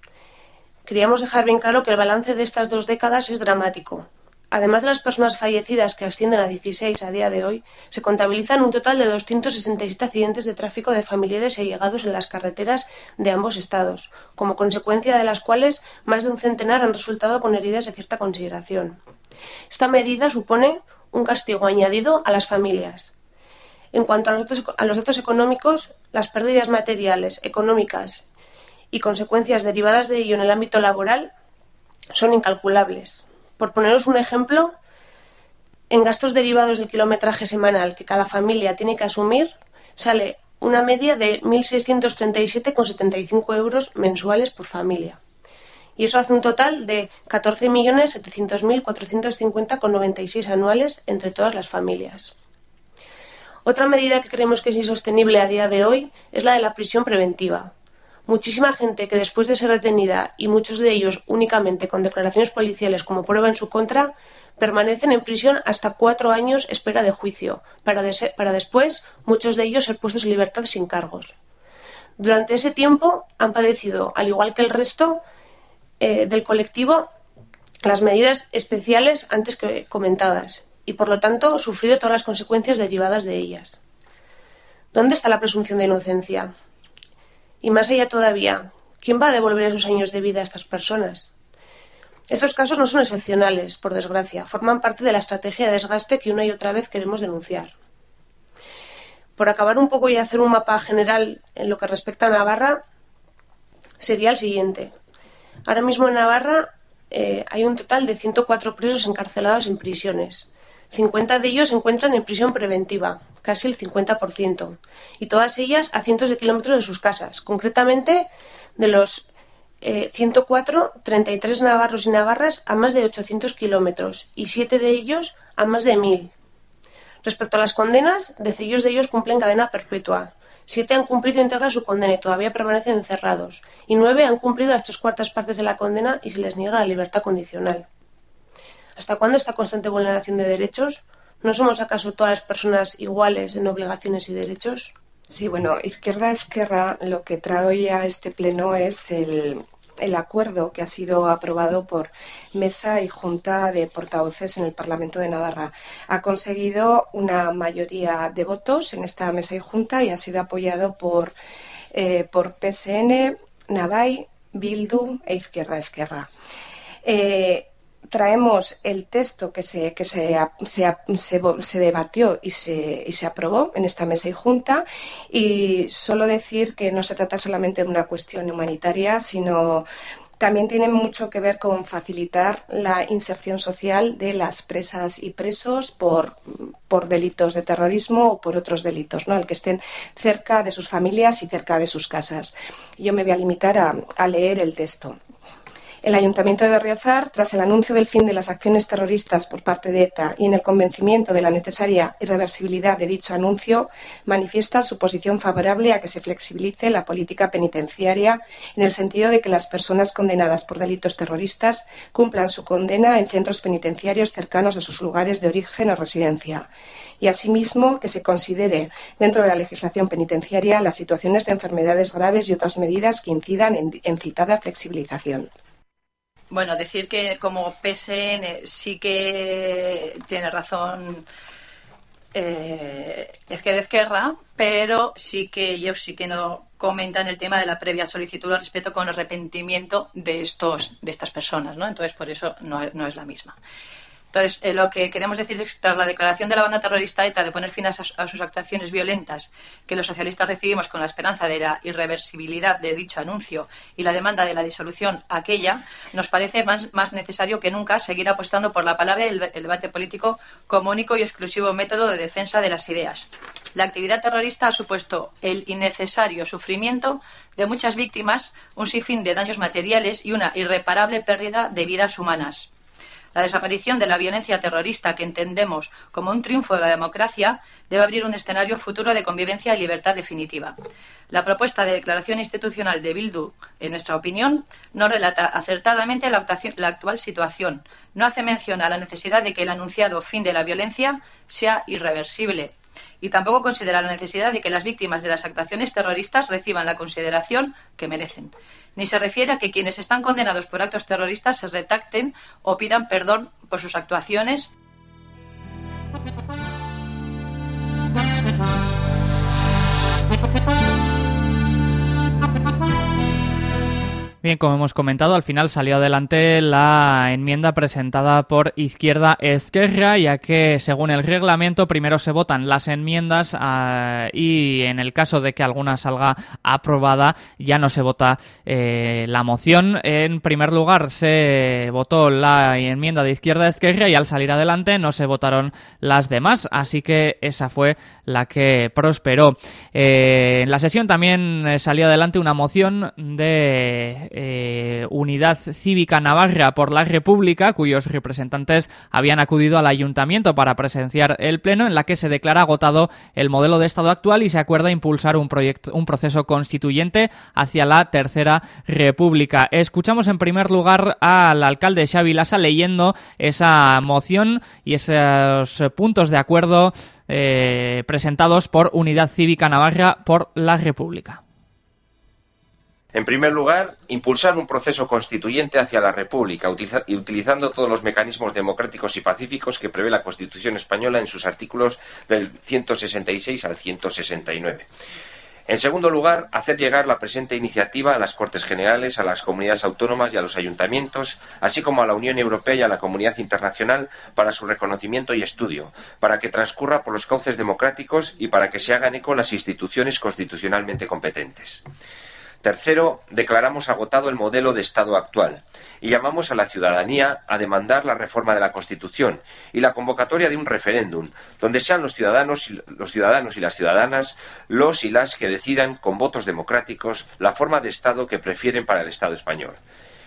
Speaker 4: queríamos dejar bien claro que el balance de estas dos décadas es dramático. Además de las personas fallecidas, que ascienden a 16 a día de hoy, se contabilizan un total de 267 accidentes de tráfico de familiares y allegados en las carreteras de ambos estados, como consecuencia de las cuales más de un centenar han resultado con heridas de cierta consideración. Esta medida supone un castigo añadido a las familias. En cuanto a los datos, a los datos económicos, las pérdidas materiales, económicas y consecuencias derivadas de ello en el ámbito laboral son incalculables. Por poneros un ejemplo, en gastos derivados del kilometraje semanal que cada familia tiene que asumir, sale una media de 1.637,75 euros mensuales por familia. Y eso hace un total de 14.700.450,96 anuales entre todas las familias. Otra medida que creemos que es insostenible a día de hoy es la de la prisión preventiva. Muchísima gente que después de ser detenida, y muchos de ellos únicamente con declaraciones policiales como prueba en su contra, permanecen en prisión hasta cuatro años espera de juicio, para, para después muchos de ellos ser puestos en libertad sin cargos. Durante ese tiempo han padecido, al igual que el resto eh, del colectivo, las medidas especiales antes que comentadas y, por lo tanto, sufrido todas las consecuencias derivadas de ellas. ¿Dónde está la presunción de inocencia? Y más allá todavía, ¿quién va a devolver esos años de vida a estas personas? Estos casos no son excepcionales, por desgracia, forman parte de la estrategia de desgaste que una y otra vez queremos denunciar. Por acabar un poco y hacer un mapa general en lo que respecta a Navarra, sería el siguiente. Ahora mismo en Navarra eh, hay un total de 104 presos encarcelados en prisiones. 50 de ellos se encuentran en prisión preventiva, casi el 50%, y todas ellas a cientos de kilómetros de sus casas. Concretamente, de los eh, 104, 33 navarros y navarras a más de 800 kilómetros y 7 de ellos a más de 1000. Respecto a las condenas, 10 de ellos cumplen cadena perpetua. Siete han cumplido íntegra su condena y todavía permanecen encerrados, y nueve han cumplido las tres cuartas partes de la condena y se les niega la libertad condicional. ¿Hasta cuándo esta constante vulneración de derechos? ¿No somos acaso todas las personas iguales en obligaciones y derechos?
Speaker 5: Sí, bueno, Izquierda Esquerra lo que trae a este pleno es el, el acuerdo que ha sido aprobado por mesa y junta de portavoces en el Parlamento de Navarra. Ha conseguido una mayoría de votos en esta mesa y junta y ha sido apoyado por, eh, por PSN, Navai, Bildu e Izquierda Esquerra. Eh, traemos el texto que se, que se, se, debatió y se, y se aprobó en esta mesa y junta y solo decir que no se trata solamente de una cuestión humanitaria, sino también tiene mucho que ver con facilitar la inserción social de las presas y presos por, por delitos de terrorismo o por otros delitos, ¿no? el que estén cerca de sus familias y cerca de sus casas. Yo me voy a limitar a leer el texto. El Ayuntamiento de Berriozar, tras el anuncio del fin de las acciones terroristas por parte de ETA y en el convencimiento de la necesaria irreversibilidad de dicho anuncio, manifiesta su posición favorable a que se flexibilice la política penitenciaria en el sentido de que las personas condenadas por delitos terroristas cumplan su condena en centros penitenciarios cercanos a sus lugares de origen o residencia y asimismo que se considere dentro de la legislación penitenciaria las situaciones de enfermedades graves y otras medidas que incidan en, citada flexibilización.
Speaker 6: Bueno, decir que como PSN sí que tiene razón eh, Izquierda Izquierda, pero sí que ellos sí que no comentan el tema de la previa solicitud al respeto con arrepentimiento de estos de estas personas, ¿no? Entonces por eso no, no es la misma. Entonces, eh, lo que queremos decir es que tras la declaración de la banda terrorista ETA de poner fin a, sus actuaciones violentas, que los socialistas recibimos con la esperanza de la irreversibilidad de dicho anuncio y la demanda de la disolución aquella, nos parece más, necesario que nunca seguir apostando por la palabra y el, el debate político como único y exclusivo método de defensa de las ideas. La actividad terrorista ha supuesto el innecesario sufrimiento de muchas víctimas, un sinfín de daños materiales y una irreparable pérdida de vidas humanas. La desaparición de la violencia terrorista que entendemos como un triunfo de la democracia debe abrir un escenario futuro de convivencia y libertad definitiva. La propuesta de declaración institucional de Bildu, en nuestra opinión, no relata acertadamente la, la actual situación. No hace mención a la necesidad de que el anunciado fin de la violencia sea irreversible y tampoco considera la necesidad de que las víctimas de las actuaciones terroristas reciban la consideración que merecen. Ni se refiere a que quienes están condenados por actos terroristas se retacten o pidan perdón por sus actuaciones.
Speaker 1: Bien, como hemos comentado, al final salió adelante la enmienda presentada por Izquierda Esquerra, ya que según el reglamento primero se votan las enmiendas ah, y en el caso de que alguna salga aprobada ya no se vota eh, la moción. En primer lugar se votó la enmienda de Izquierda Esquerra y al salir adelante no se votaron las demás, así que esa fue la que prosperó. Eh, en la sesión también eh, salió adelante una moción de eh, Unidad Cívica Navarra por la República, cuyos representantes habían acudido al ayuntamiento para presenciar el pleno, en la que se declara agotado el modelo de Estado actual y se acuerda impulsar un, proyecto, un proceso constituyente hacia la Tercera República. Escuchamos en primer lugar al alcalde Xavi Lassa leyendo esa moción y esos puntos de acuerdo eh, presentados por Unidad Cívica Navarra por la República.
Speaker 7: En primer lugar, impulsar un proceso constituyente hacia la República, utilizando todos los mecanismos democráticos y pacíficos que prevé la Constitución española en sus artículos del 166 al 169. En segundo lugar, hacer llegar la presente iniciativa a las Cortes Generales, a las comunidades autónomas y a los ayuntamientos, así como a la Unión Europea y a la comunidad internacional para su reconocimiento y estudio, para que transcurra por los cauces democráticos y para que se hagan eco las instituciones constitucionalmente competentes. Tercero, declaramos agotado el modelo de Estado actual y llamamos a la ciudadanía a demandar la reforma de la Constitución y la convocatoria de un referéndum, donde sean los ciudadanos, y, los ciudadanos y las ciudadanas los y las que decidan con votos democráticos la forma de Estado que prefieren para el Estado español.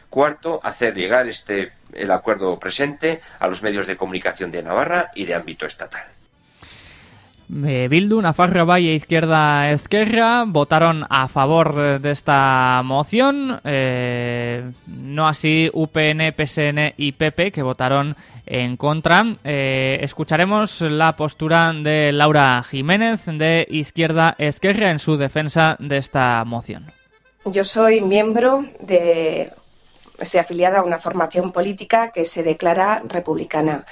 Speaker 7: Cuarto, hacer llegar este, el acuerdo presente a los medios de comunicación de Navarra y de ámbito estatal.
Speaker 1: Eh, Bildu, Nafarra Valle, Izquierda Esquerra votaron a favor de esta moción, eh, no así UPN, PSN y PP que votaron en contra. Eh, escucharemos la postura de Laura Jiménez de Izquierda Esquerra en su defensa de esta moción.
Speaker 5: Yo soy miembro de, estoy afiliada a una formación política que se declara republicana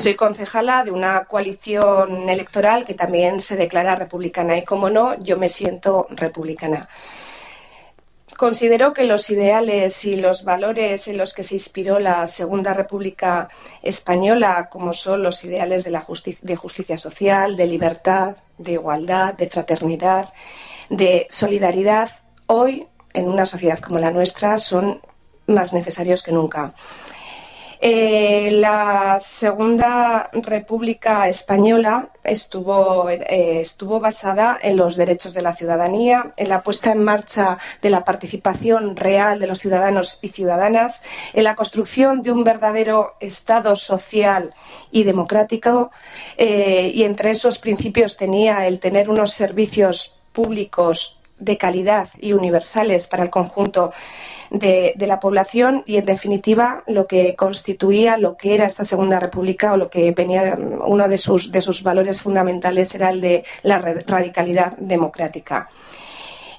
Speaker 5: soy concejala de una coalición electoral que también se declara republicana y, como no, yo me siento republicana. Considero que los ideales y los valores en los que se inspiró la Segunda República Española, como son los ideales de, la justicia social, de libertad, de igualdad, de fraternidad, de solidaridad, hoy, en una sociedad como la nuestra, son más necesarios que nunca. Eh, la Segunda República Española estuvo, eh, estuvo basada en los derechos de la ciudadanía, en la puesta en marcha de la participación real de los ciudadanos y ciudadanas, en la construcción de un verdadero Estado social y democrático, eh, y entre esos principios tenía el tener unos servicios públicos de calidad y universales para el conjunto de, la población y, en definitiva, lo que constituía lo que era esta Segunda República o lo que venía, uno de sus, de sus valores fundamentales era el de la radicalidad democrática.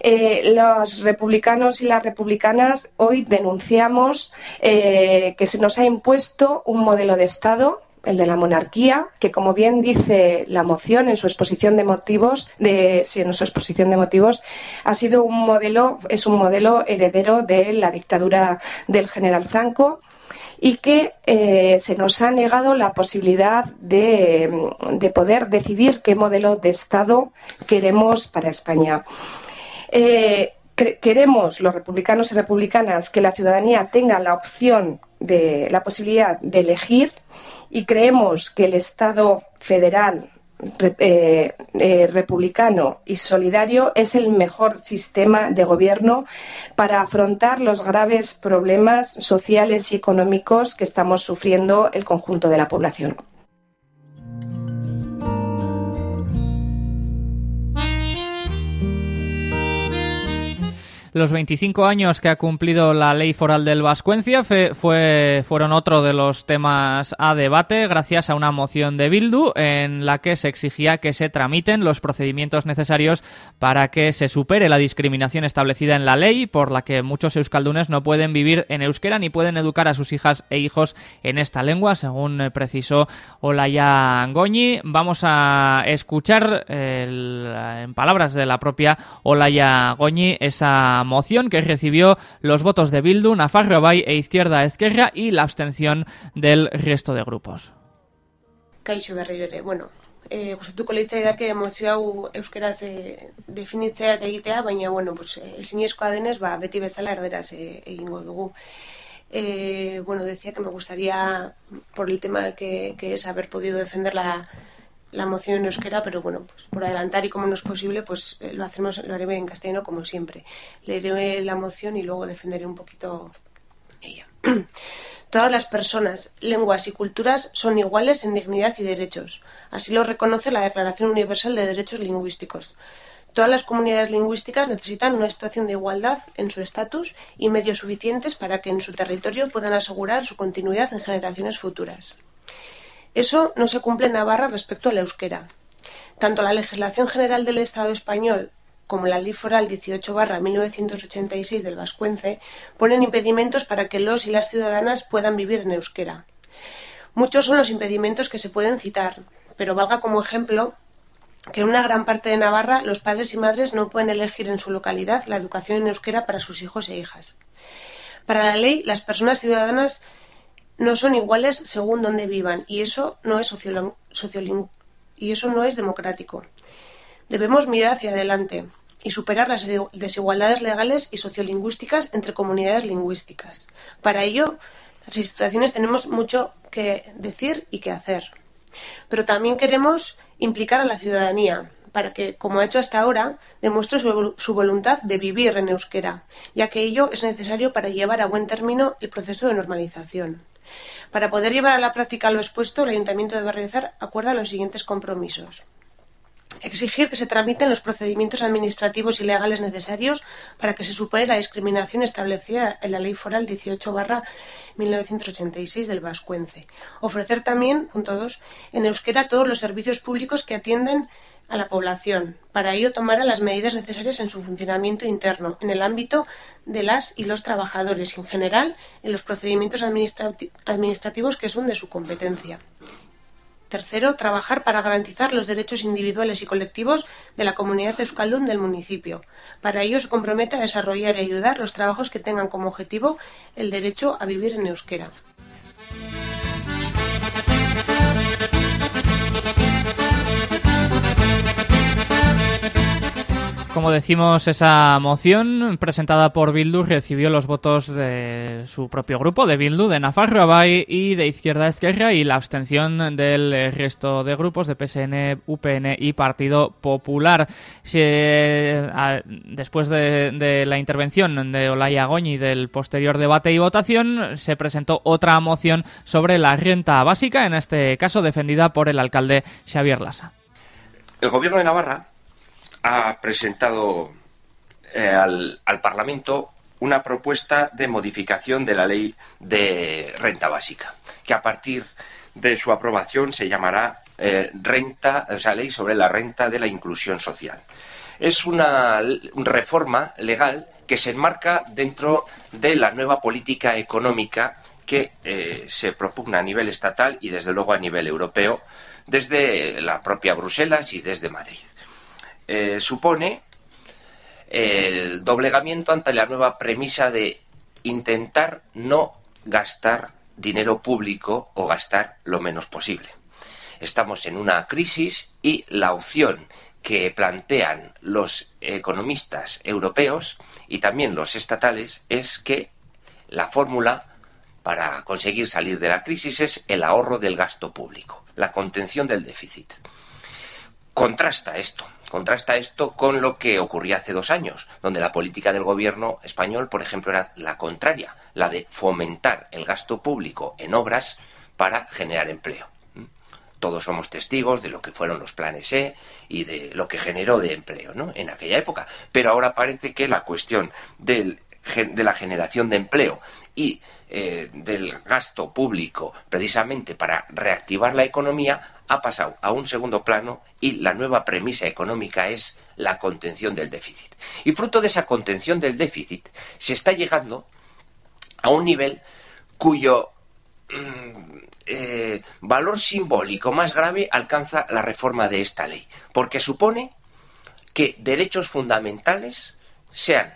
Speaker 5: Eh, los republicanos y las republicanas hoy denunciamos eh, que se nos ha impuesto un modelo de Estado el de la monarquía, que como bien dice la moción en su exposición de motivos, en su exposición de motivos, ha sido un modelo, es un modelo heredero de la dictadura del general Franco y que eh, se nos ha negado la posibilidad de, de, poder decidir qué modelo de Estado queremos para España. Eh, queremos los republicanos y republicanas que la ciudadanía tenga la opción de la posibilidad de elegir y creemos que el Estado federal eh, eh, republicano y solidario es el mejor sistema de gobierno para afrontar los graves problemas sociales y económicos que estamos sufriendo el conjunto de la población.
Speaker 1: Los 25 años que ha cumplido la ley foral del Vascuencia fue, fueron otro de los temas a debate gracias a una moción de Bildu en la que se exigía que se tramiten los procedimientos necesarios para que se supere la discriminación establecida en la ley por la que muchos euskaldunes no pueden vivir en euskera ni pueden educar a sus hijas e hijos en esta lengua, según precisó Olaya Angoñi. Vamos a escuchar en palabras de la propia Olaya Goñi esa moción que recibió los votos de Bildu, Nafarro Bay e Izquierda Esquerra y la abstención del resto de grupos.
Speaker 4: Kaixo berriro ere, bueno, e, gustatuko que mozio hau euskeraz e, definitzea eta egitea, baina, bueno, pues, ezinezkoa denez, ba, beti bezala erderaz e, egingo dugu. Eh, bueno, decía que me gustaría, por el tema que, que es haber podido defender la, la moción en euskera, pero bueno, pues por adelantar y como no es posible, pues eh, lo hacemos, lo haré en castellano como siempre. Leeré la moción y luego defenderé un poquito ella. Todas las personas, lenguas y culturas son iguales en dignidad y derechos. Así lo reconoce la Declaración Universal de Derechos Lingüísticos. Todas las comunidades lingüísticas necesitan una situación de igualdad en su estatus y medios suficientes para que en su territorio puedan asegurar su continuidad en generaciones futuras. Eso no se cumple en Navarra respecto al euskera. Tanto la legislación general del Estado español como la Ley Foral 18 1986 del Vascuence ponen impedimentos para que los y las ciudadanas puedan vivir en euskera. Muchos son los impedimentos que se pueden citar, pero valga como ejemplo que en una gran parte de Navarra los padres y madres no pueden elegir en su localidad la educación en euskera para sus hijos e hijas. Para la ley, las personas ciudadanas no son iguales según donde vivan y eso no es y eso no es democrático. Debemos mirar hacia adelante y superar las desigualdades legales y sociolingüísticas entre comunidades lingüísticas. Para ello, las instituciones tenemos mucho que decir y que hacer. Pero también queremos implicar a la ciudadanía para que, como ha hecho hasta ahora, demuestre su, su, voluntad de vivir en euskera, ya que ello es necesario para llevar a buen término el proceso de normalización. Para poder llevar a la práctica lo expuesto, el Ayuntamiento de realizar acuerda los siguientes compromisos. Exigir que se tramiten los procedimientos administrativos y legales necesarios para que se supere la discriminación establecida en la Ley Foral 18 1986 del Vascuence. Ofrecer también, punto dos, en euskera todos los servicios públicos que atienden a la población. Para ello tomará las medidas necesarias en su funcionamiento interno, en el ámbito de las y los trabajadores en general en los procedimientos administrativos que son de su competencia. Tercero, trabajar para garantizar los derechos individuales y colectivos de la comunidad euskaldun del municipio. Para ello se compromete a desarrollar y ayudar los trabajos que tengan como objetivo el derecho a vivir en euskera.
Speaker 1: Como decimos, esa moción presentada por Bildu recibió los votos de su propio grupo, de Bildu, de Nafarro Abay y de Izquierda Esquerra y la abstención del resto de grupos de PSN, UPN y Partido Popular. después de, la intervención de Olaya Goñi del posterior debate y votación, se presentó otra moción sobre la renta básica, en este caso defendida por el alcalde Xavier Lasa.
Speaker 7: El gobierno de Navarra ha presentado eh, al, Parlamento una propuesta de modificación de la ley de renta básica, que a partir de su aprobación se llamará eh, renta, o sea, ley sobre la renta de la inclusión social. Es una reforma legal que se enmarca dentro de la nueva política económica que eh, se propugna a nivel estatal y desde luego a nivel europeo desde la propia Bruselas y desde Madrid. Eh, supone el doblegamiento ante la nueva premisa de intentar no gastar dinero público o gastar lo menos posible. Estamos en una crisis y la opción que plantean los economistas europeos y también los estatales es que la fórmula para conseguir salir de la crisis es el ahorro del gasto público, la contención del déficit. Contrasta esto, contrasta esto con lo que ocurría hace dos años, donde la política del gobierno español, por ejemplo, era la contraria, la de fomentar el gasto público en obras para generar empleo. Todos somos testigos de lo que fueron los planes E y de lo que generó de empleo ¿no? en aquella época. Pero ahora parece que la cuestión de la generación de empleo y eh, del gasto público precisamente para reactivar la economía ha pasado a un segundo plano y la nueva premisa económica es la contención del déficit. Y fruto de esa contención del déficit se está llegando a un nivel cuyo mm, eh, valor simbólico más grave alcanza la reforma de esta ley, porque supone que derechos fundamentales sean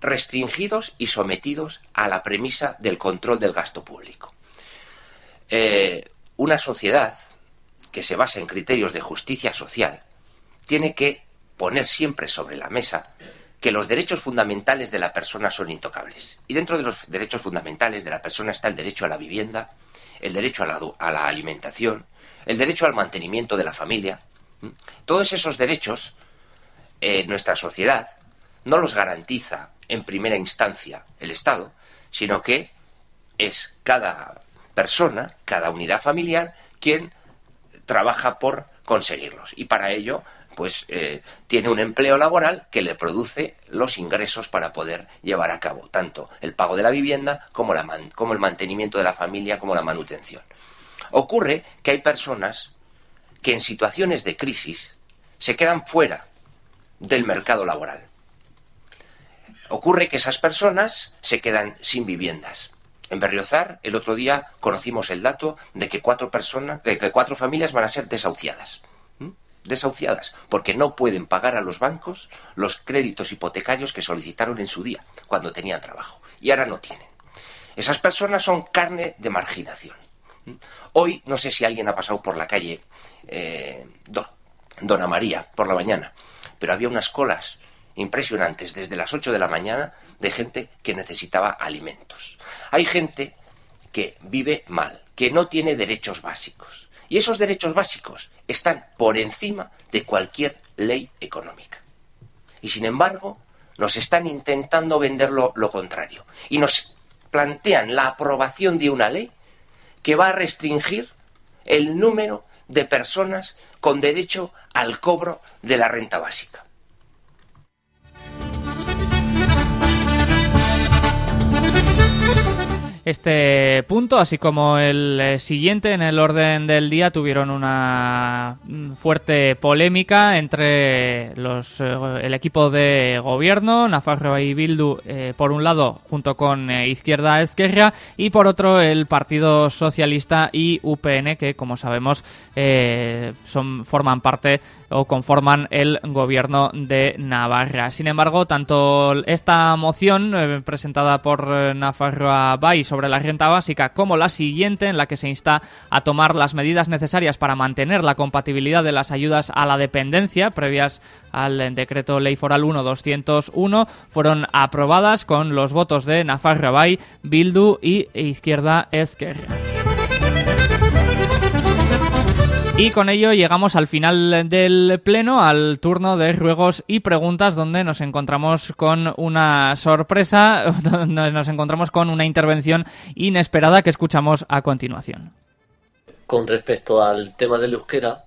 Speaker 7: restringidos y sometidos a la premisa del control del gasto público. Eh, una sociedad que se basa en criterios de justicia social tiene que poner siempre sobre la mesa que los derechos fundamentales de la persona son intocables. Y dentro de los derechos fundamentales de la persona está el derecho a la vivienda, el derecho a la, alimentación, el derecho al mantenimiento de la familia. Todos esos derechos, eh, nuestra sociedad no los garantiza en primera instancia el Estado, sino que es cada persona, cada unidad familiar, quien trabaja por conseguirlos. Y para ello, pues eh, tiene un empleo laboral que le produce los ingresos para poder llevar a cabo tanto el pago de la vivienda como, la como el mantenimiento de la familia, como la manutención. Ocurre que hay personas que en situaciones de crisis se quedan fuera del mercado laboral. Ocurre que esas personas se quedan sin viviendas. En Berriozar, el otro día conocimos el dato de que cuatro personas, de que cuatro familias van a ser desahuciadas. Desahuciadas, porque no pueden pagar a los bancos los créditos hipotecarios que solicitaron en su día, cuando tenían trabajo. Y ahora no tienen. Esas personas son carne de marginación. Hoy, no sé si alguien ha pasado por la calle eh, Dona María por la mañana, pero había unas colas impresionantes desde las 8 de la mañana de gente que necesitaba alimentos. Hay gente que vive mal, que no tiene derechos básicos. Y esos derechos básicos están por encima de cualquier ley económica. Y sin embargo, nos están intentando vender lo, lo contrario. Y nos plantean la aprobación de una ley que va a restringir el número de personas con derecho al cobro de la renta básica.
Speaker 1: Este punto, así como el eh, siguiente en el orden del día, tuvieron una mm, fuerte polémica entre los, eh, el equipo de gobierno, Nafarro y Bildu, eh, por un lado, junto con Izquierda Esquerra, y por otro, el Partido Socialista y UPN, que, como sabemos, son, forman parte o conforman el gobierno de Navarra. Sin embargo, tanto esta moción eh, presentada por eh, Nafarroa Bay sobre la renta básica como la siguiente en la que se insta a tomar las medidas necesarias para mantener la compatibilidad de las ayudas a la dependencia previas al decreto ley foral 1-201 fueron aprobadas con los votos de Nafarroa Bay, Bildu y Izquierda Esquerra. Y con ello llegamos al final del pleno, al turno de ruegos y preguntas, donde nos encontramos con una sorpresa, donde nos encontramos con una intervención inesperada que escuchamos a continuación.
Speaker 8: Con respecto al tema del euskera,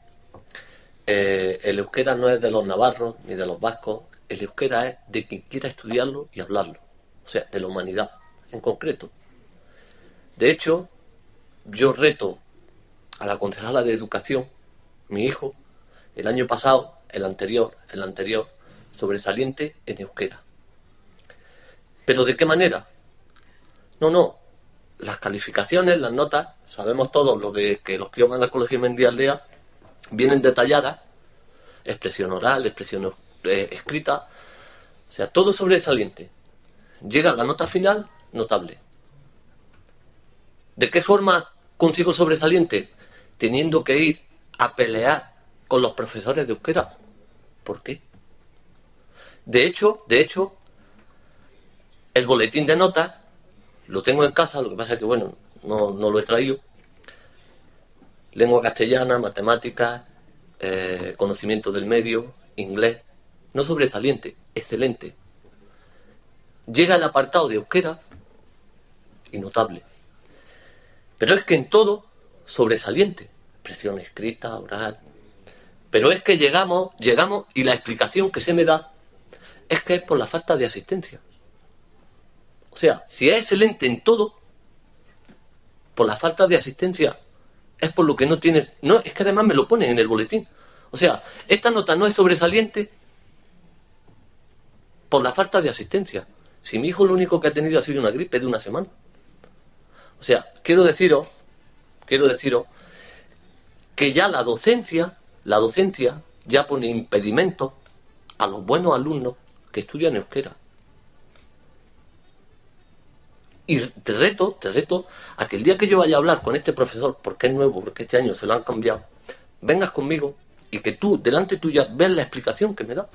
Speaker 8: eh, el euskera no es de los navarros ni de los vascos, el euskera es de quien quiera estudiarlo y hablarlo, o sea, de la humanidad en concreto. De hecho, yo reto a la concejala de educación, mi hijo, el año pasado, el anterior, el anterior, sobresaliente en euskera. ¿Pero de qué manera? No, no. Las calificaciones, las notas, sabemos todos lo de que los que van al colegio Mendialdea vienen detalladas, expresión oral, expresión eh, escrita, o sea, todo sobresaliente. Llega la nota final, notable. ¿De qué forma consigo sobresaliente? Teniendo que ir a pelear con los profesores de euskera. ¿Por qué? De hecho, de hecho, el boletín de notas lo tengo en casa, lo que pasa es que, bueno, no, no lo he traído. Lengua castellana, matemáticas, eh, conocimiento del medio, inglés. No sobresaliente, excelente. Llega el apartado de euskera y notable. Pero es que en todo sobresaliente. Expresión escrita, oral. Pero es que llegamos, llegamos y la explicación que se me da es que es por la falta de asistencia. O sea, si es excelente en todo, por la falta de asistencia, es por lo que no tienes. No, es que además me lo ponen en el boletín. O sea, esta nota no es sobresaliente por la falta de asistencia. Si mi hijo lo único que ha tenido ha sido una gripe de una semana. O sea, quiero deciros, quiero deciros que ya la docencia, la docencia ya pone impedimentos a los buenos alumnos que estudian euskera. Y te reto, te reto a que el día que yo vaya a hablar con este profesor, porque es nuevo, porque este año se lo han cambiado, vengas conmigo y que tú, delante tuya, veas la explicación que me da.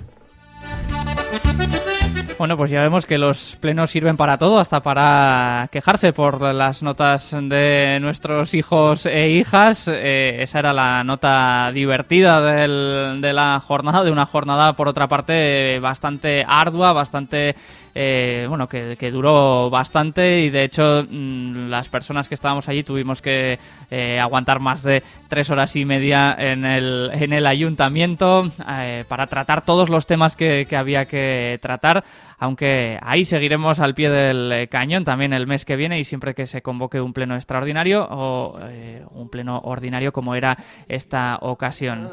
Speaker 1: Bueno, pues ya vemos que los plenos sirven para todo, hasta para quejarse por las notas de nuestros hijos e hijas. Eh, esa era la nota divertida del- de la jornada, de una jornada, por otra parte, bastante ardua, bastante eh, bueno, que, duró bastante y de hecho mm, las personas que estábamos allí tuvimos que eh, aguantar más de tres horas y media en el, en el ayuntamiento eh, para tratar todos los temas que, que había que tratar, aunque ahí seguiremos al pie del eh, cañón también el mes que viene y siempre que se convoque un pleno extraordinario o eh, un pleno ordinario como era esta ocasión.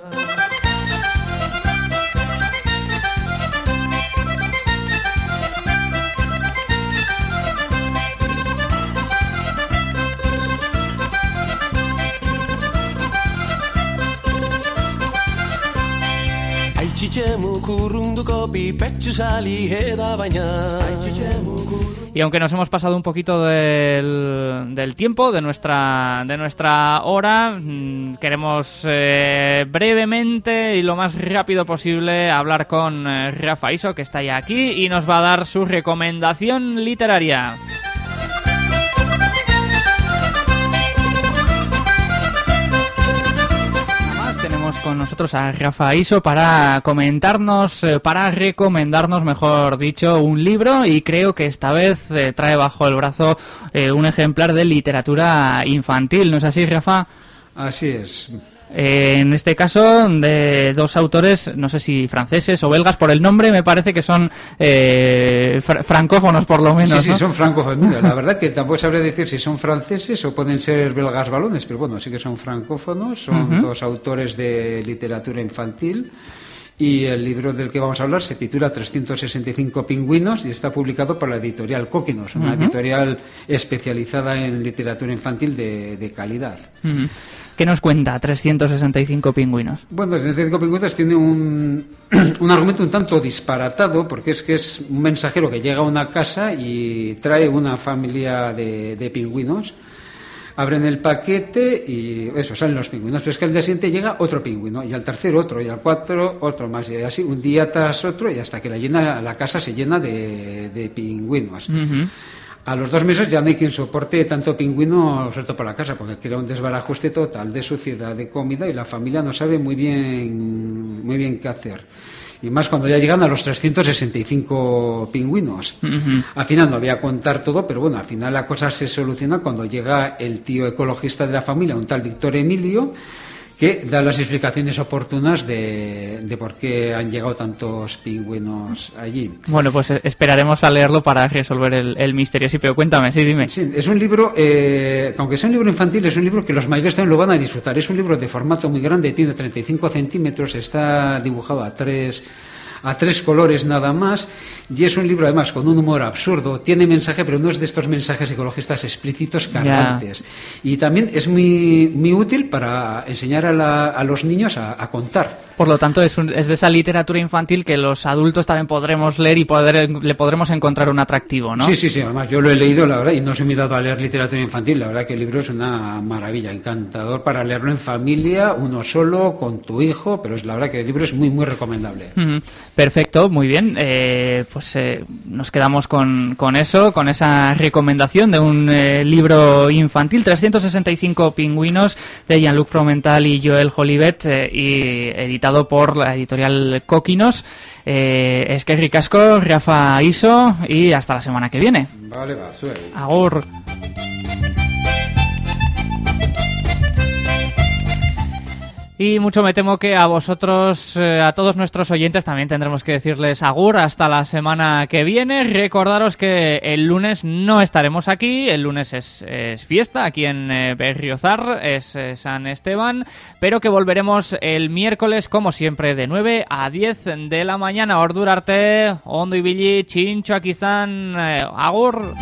Speaker 1: Y aunque nos hemos pasado un poquito del, del tiempo, de nuestra, de nuestra hora, mm, queremos eh, brevemente y lo más rápido posible hablar con eh, Rafa Iso, que está ya aquí y nos va a dar su recomendación literaria. Nosotros a Rafa Iso para comentarnos, eh, para recomendarnos, mejor dicho, un libro y creo que esta vez eh, trae bajo el brazo eh, un ejemplar de literatura infantil, ¿no es así, Rafa?
Speaker 9: Así es.
Speaker 1: Eh, en este caso, de dos autores, no sé si franceses o belgas, por el nombre me parece que son eh, fr- francófonos por lo menos.
Speaker 9: Sí, sí,
Speaker 1: ¿no?
Speaker 9: son francófonos. La verdad que tampoco sabría decir si son franceses o pueden ser belgas balones, pero bueno, sí que son francófonos, son dos autores de literatura infantil. Y el libro del que vamos a hablar se titula 365 pingüinos y está publicado por la editorial Coquinos, una editorial especializada en literatura infantil de, de calidad.
Speaker 1: Ujú. ¿Qué nos cuenta 365 pingüinos?
Speaker 9: Bueno, el 365 pingüinos tiene un, un argumento un tanto disparatado, porque es que es un mensajero que llega a una casa y trae una familia de, de pingüinos. Abren el paquete y eso, salen los pingüinos. Pero es que al día siguiente llega otro pingüino, y al tercero otro, y al cuatro otro más, y así un día tras otro, y hasta que la, llena, la casa se llena de, de pingüinos. A los dos meses ya no hay quien soporte tanto pingüino suelto por la casa, porque crea un desbarajuste total de suciedad, de comida, y la familia no sabe muy bien, muy bien qué hacer. Y más cuando ya llegan a los 365 pingüinos.
Speaker 1: Ujú.
Speaker 9: Al final no voy a contar todo, pero bueno, al final la cosa se soluciona cuando llega el tío ecologista de la familia, un tal Víctor Emilio, que da las explicaciones oportunas de, de por qué han llegado tantos pingüinos allí.
Speaker 1: Bueno, pues eh, esperaremos a leerlo para resolver el, el misterio. Sí, pero cuéntame, sí, dime.
Speaker 9: Sí, es un libro, eh, aunque sea un libro infantil, es un libro que los mayores también lo van a disfrutar. Es un libro de formato muy grande, tiene 35 centímetros, está dibujado a tres, a tres colores nada más, y es un libro además con un humor absurdo, tiene mensaje, pero no es de estos mensajes ecologistas explícitos cargantes. Y también es muy, muy útil para enseñar a, los niños a, contar.
Speaker 1: Por lo tanto, es, es, de esa literatura infantil que los adultos también podremos leer y poder, le podremos encontrar un atractivo, ¿no?
Speaker 9: Sí, sí, sí. Además, yo lo he leído, la verdad, y no soy me dado a leer literatura infantil. La verdad que el libro es una maravilla, encantador para leerlo en familia, uno solo, con tu hijo, pero es la verdad que el libro es muy, muy recomendable.
Speaker 1: Perfecto, muy bien. Eh, pues eh, nos quedamos con, con, eso, con esa recomendación de un eh, libro infantil, 365 pingüinos, de Jean-Luc Fromental y Joel Jolivet, y editado por la editorial Coquinos. es que ricasco, Rafa Iso, y hasta la semana que viene.
Speaker 9: Vale, va,
Speaker 1: Agur. Y mucho me temo que a vosotros, eh, a todos nuestros oyentes, también tendremos que decirles agur hasta la semana que viene. Recordaros que el lunes no estaremos aquí, el lunes es, fiesta aquí en eh, Berriozar, es eh, San Esteban, pero que volveremos el miércoles, como siempre, de 9 a 10 de la mañana. Ordurarte, Ondo y Billy, Chincho, Akizan, agur.